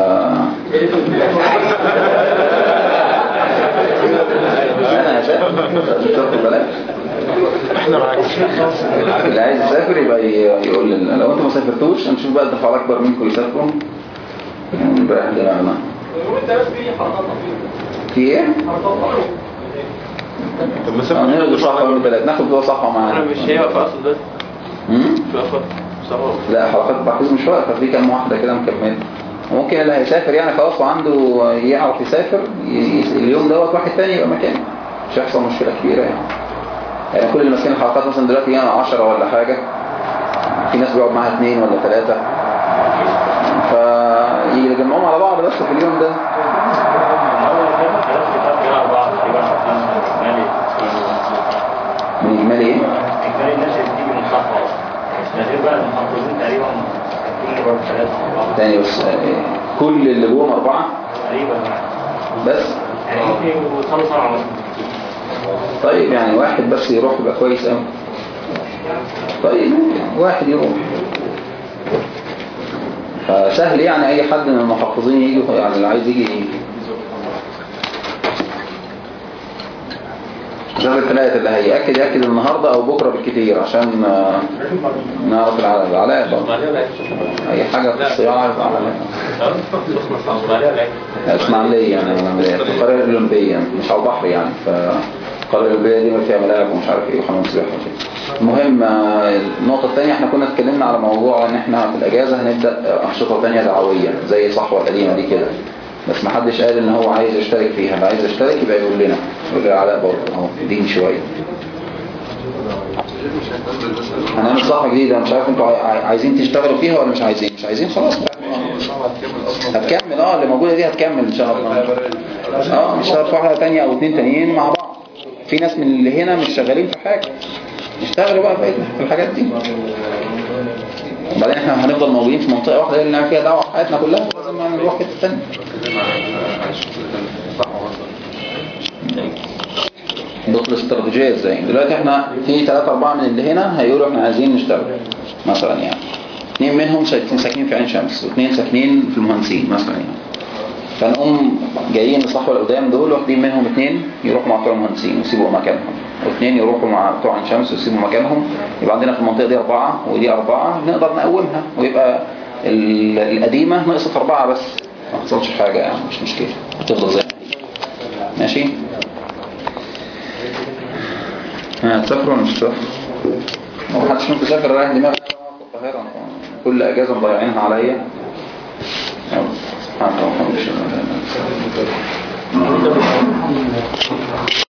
أنا هسافر. تاخد بالك اللي عايز يسافر يبقى يقول لنا. لو أنتوا ما سافرتوش هنشوف بقى الدفعه الاكبر منكم يسافروا ونبقى دماغنا وانت بس في حركات طويله في إيه؟ حركات طب ما آه، ناخد صحوه من البلد. ناخد جوة انا معانا. مش هي واقفه أصلا دلوقتي مم؟ مش واقفه صعبه لا حلقات التحفيظ مش واقفة. في كام واحدة كده مكملة. ممكن اللي هيسافر يعني خلاص وعنده يعرف يسافر اليوم دوت واحد تاني يبقى مكانه. مش هيحصل مشكلة كبيرة يعني يعني. كل اللي ماسكين الحلقات مثلا دلوقتي يعني 10 ولا حاجة. في ناس بيقعد معاها اثنين ولا ثلاثة فيجمعوهم على بعض بس في اليوم ده. من إجمالي إيه؟ تاني بس آه، كل اللي جوهم أربعة. بس. طيب يعني واحد بس يروح يبقى كويس قوي طيب واحد يروح فسهل يعني اي حد من المحافظين يجي يعني اللي عايز يجي يجي شهر الثلاثة اللي هيأكد يأكد النهاردة أو بكرة بالكتير عشان آه، نعرف العدد العلاء. اي حاجة في الصياعة يبقى علاء اسماعيلية يعني العملية في القرية الأولمبية مش على البحر يعني فالقرية الأولمبية دي ما فيها ملاعب ومش عارف إيه وحمام سباحة وكده المهم النقطة الثانية إحنا كنا اتكلمنا على موضوع إن إحنا في الأجازة هنبدأ أنشطة ثانية دعوية زي صحوة القديمة دي كده. بس ما حدش قال إن هو عايز يشترك فيها اللي عايز يشترك يبقى يقول لنا. يقول لي علاء برضه أهو دين شوية. هنعمل صفحة جديدة مش عارف أنتوا عاي- عايزين تشتغلوا فيها ولا مش عايزين؟ مش عايزين خلاص هتكمل آه اللي موجودة دي هتكمل إن شاء الله. آه في واحدة تانية أو اتنين تانيين مع بعض. في ناس من اللي هنا مش شغالين في حاجة. يشتغلوا بقى في الحاجات دي. وبعدين إحنا هنفضل موجودين في منطقة واحدة اللي نعمل فيها دعوة حياتنا كلها لازم نروح حتة تانية. نبص الاستراتيجية إزاي؟ دلوقتي إحنا في 3 4 من اللي هنا هيقولوا إحنا عايزين نشتغل مثلا يعني. اثنين منهم ساكنين في عين شمس واثنين ساكنين في المهندسين مثلا يعني. فنقوم جايين الصحوة القدام دول واخدين منهم اثنين يروحوا مع بتوع المهندسين ويسيبوا مكانهم. واثنين يروحوا مع بتوع عين شمس ويسيبوا مكانهم. يبقى عندنا في المنطقة دي أربعة ودي أربعة نقدر نقومها. ويبقى ال- القديمة نقصت أربعة بس. ما حصلش حاجة يعني مش مشكلة. هتفضل زي. ماشي؟ هتسافروا ولا مش هتسافروا؟ ما حدش منكم سافر رايح دماغ القاهرة كل أجازة مضيعينها عليا. يلا، سبحانك اللهم وبحمدك أشهد أن لا إله إلا أنت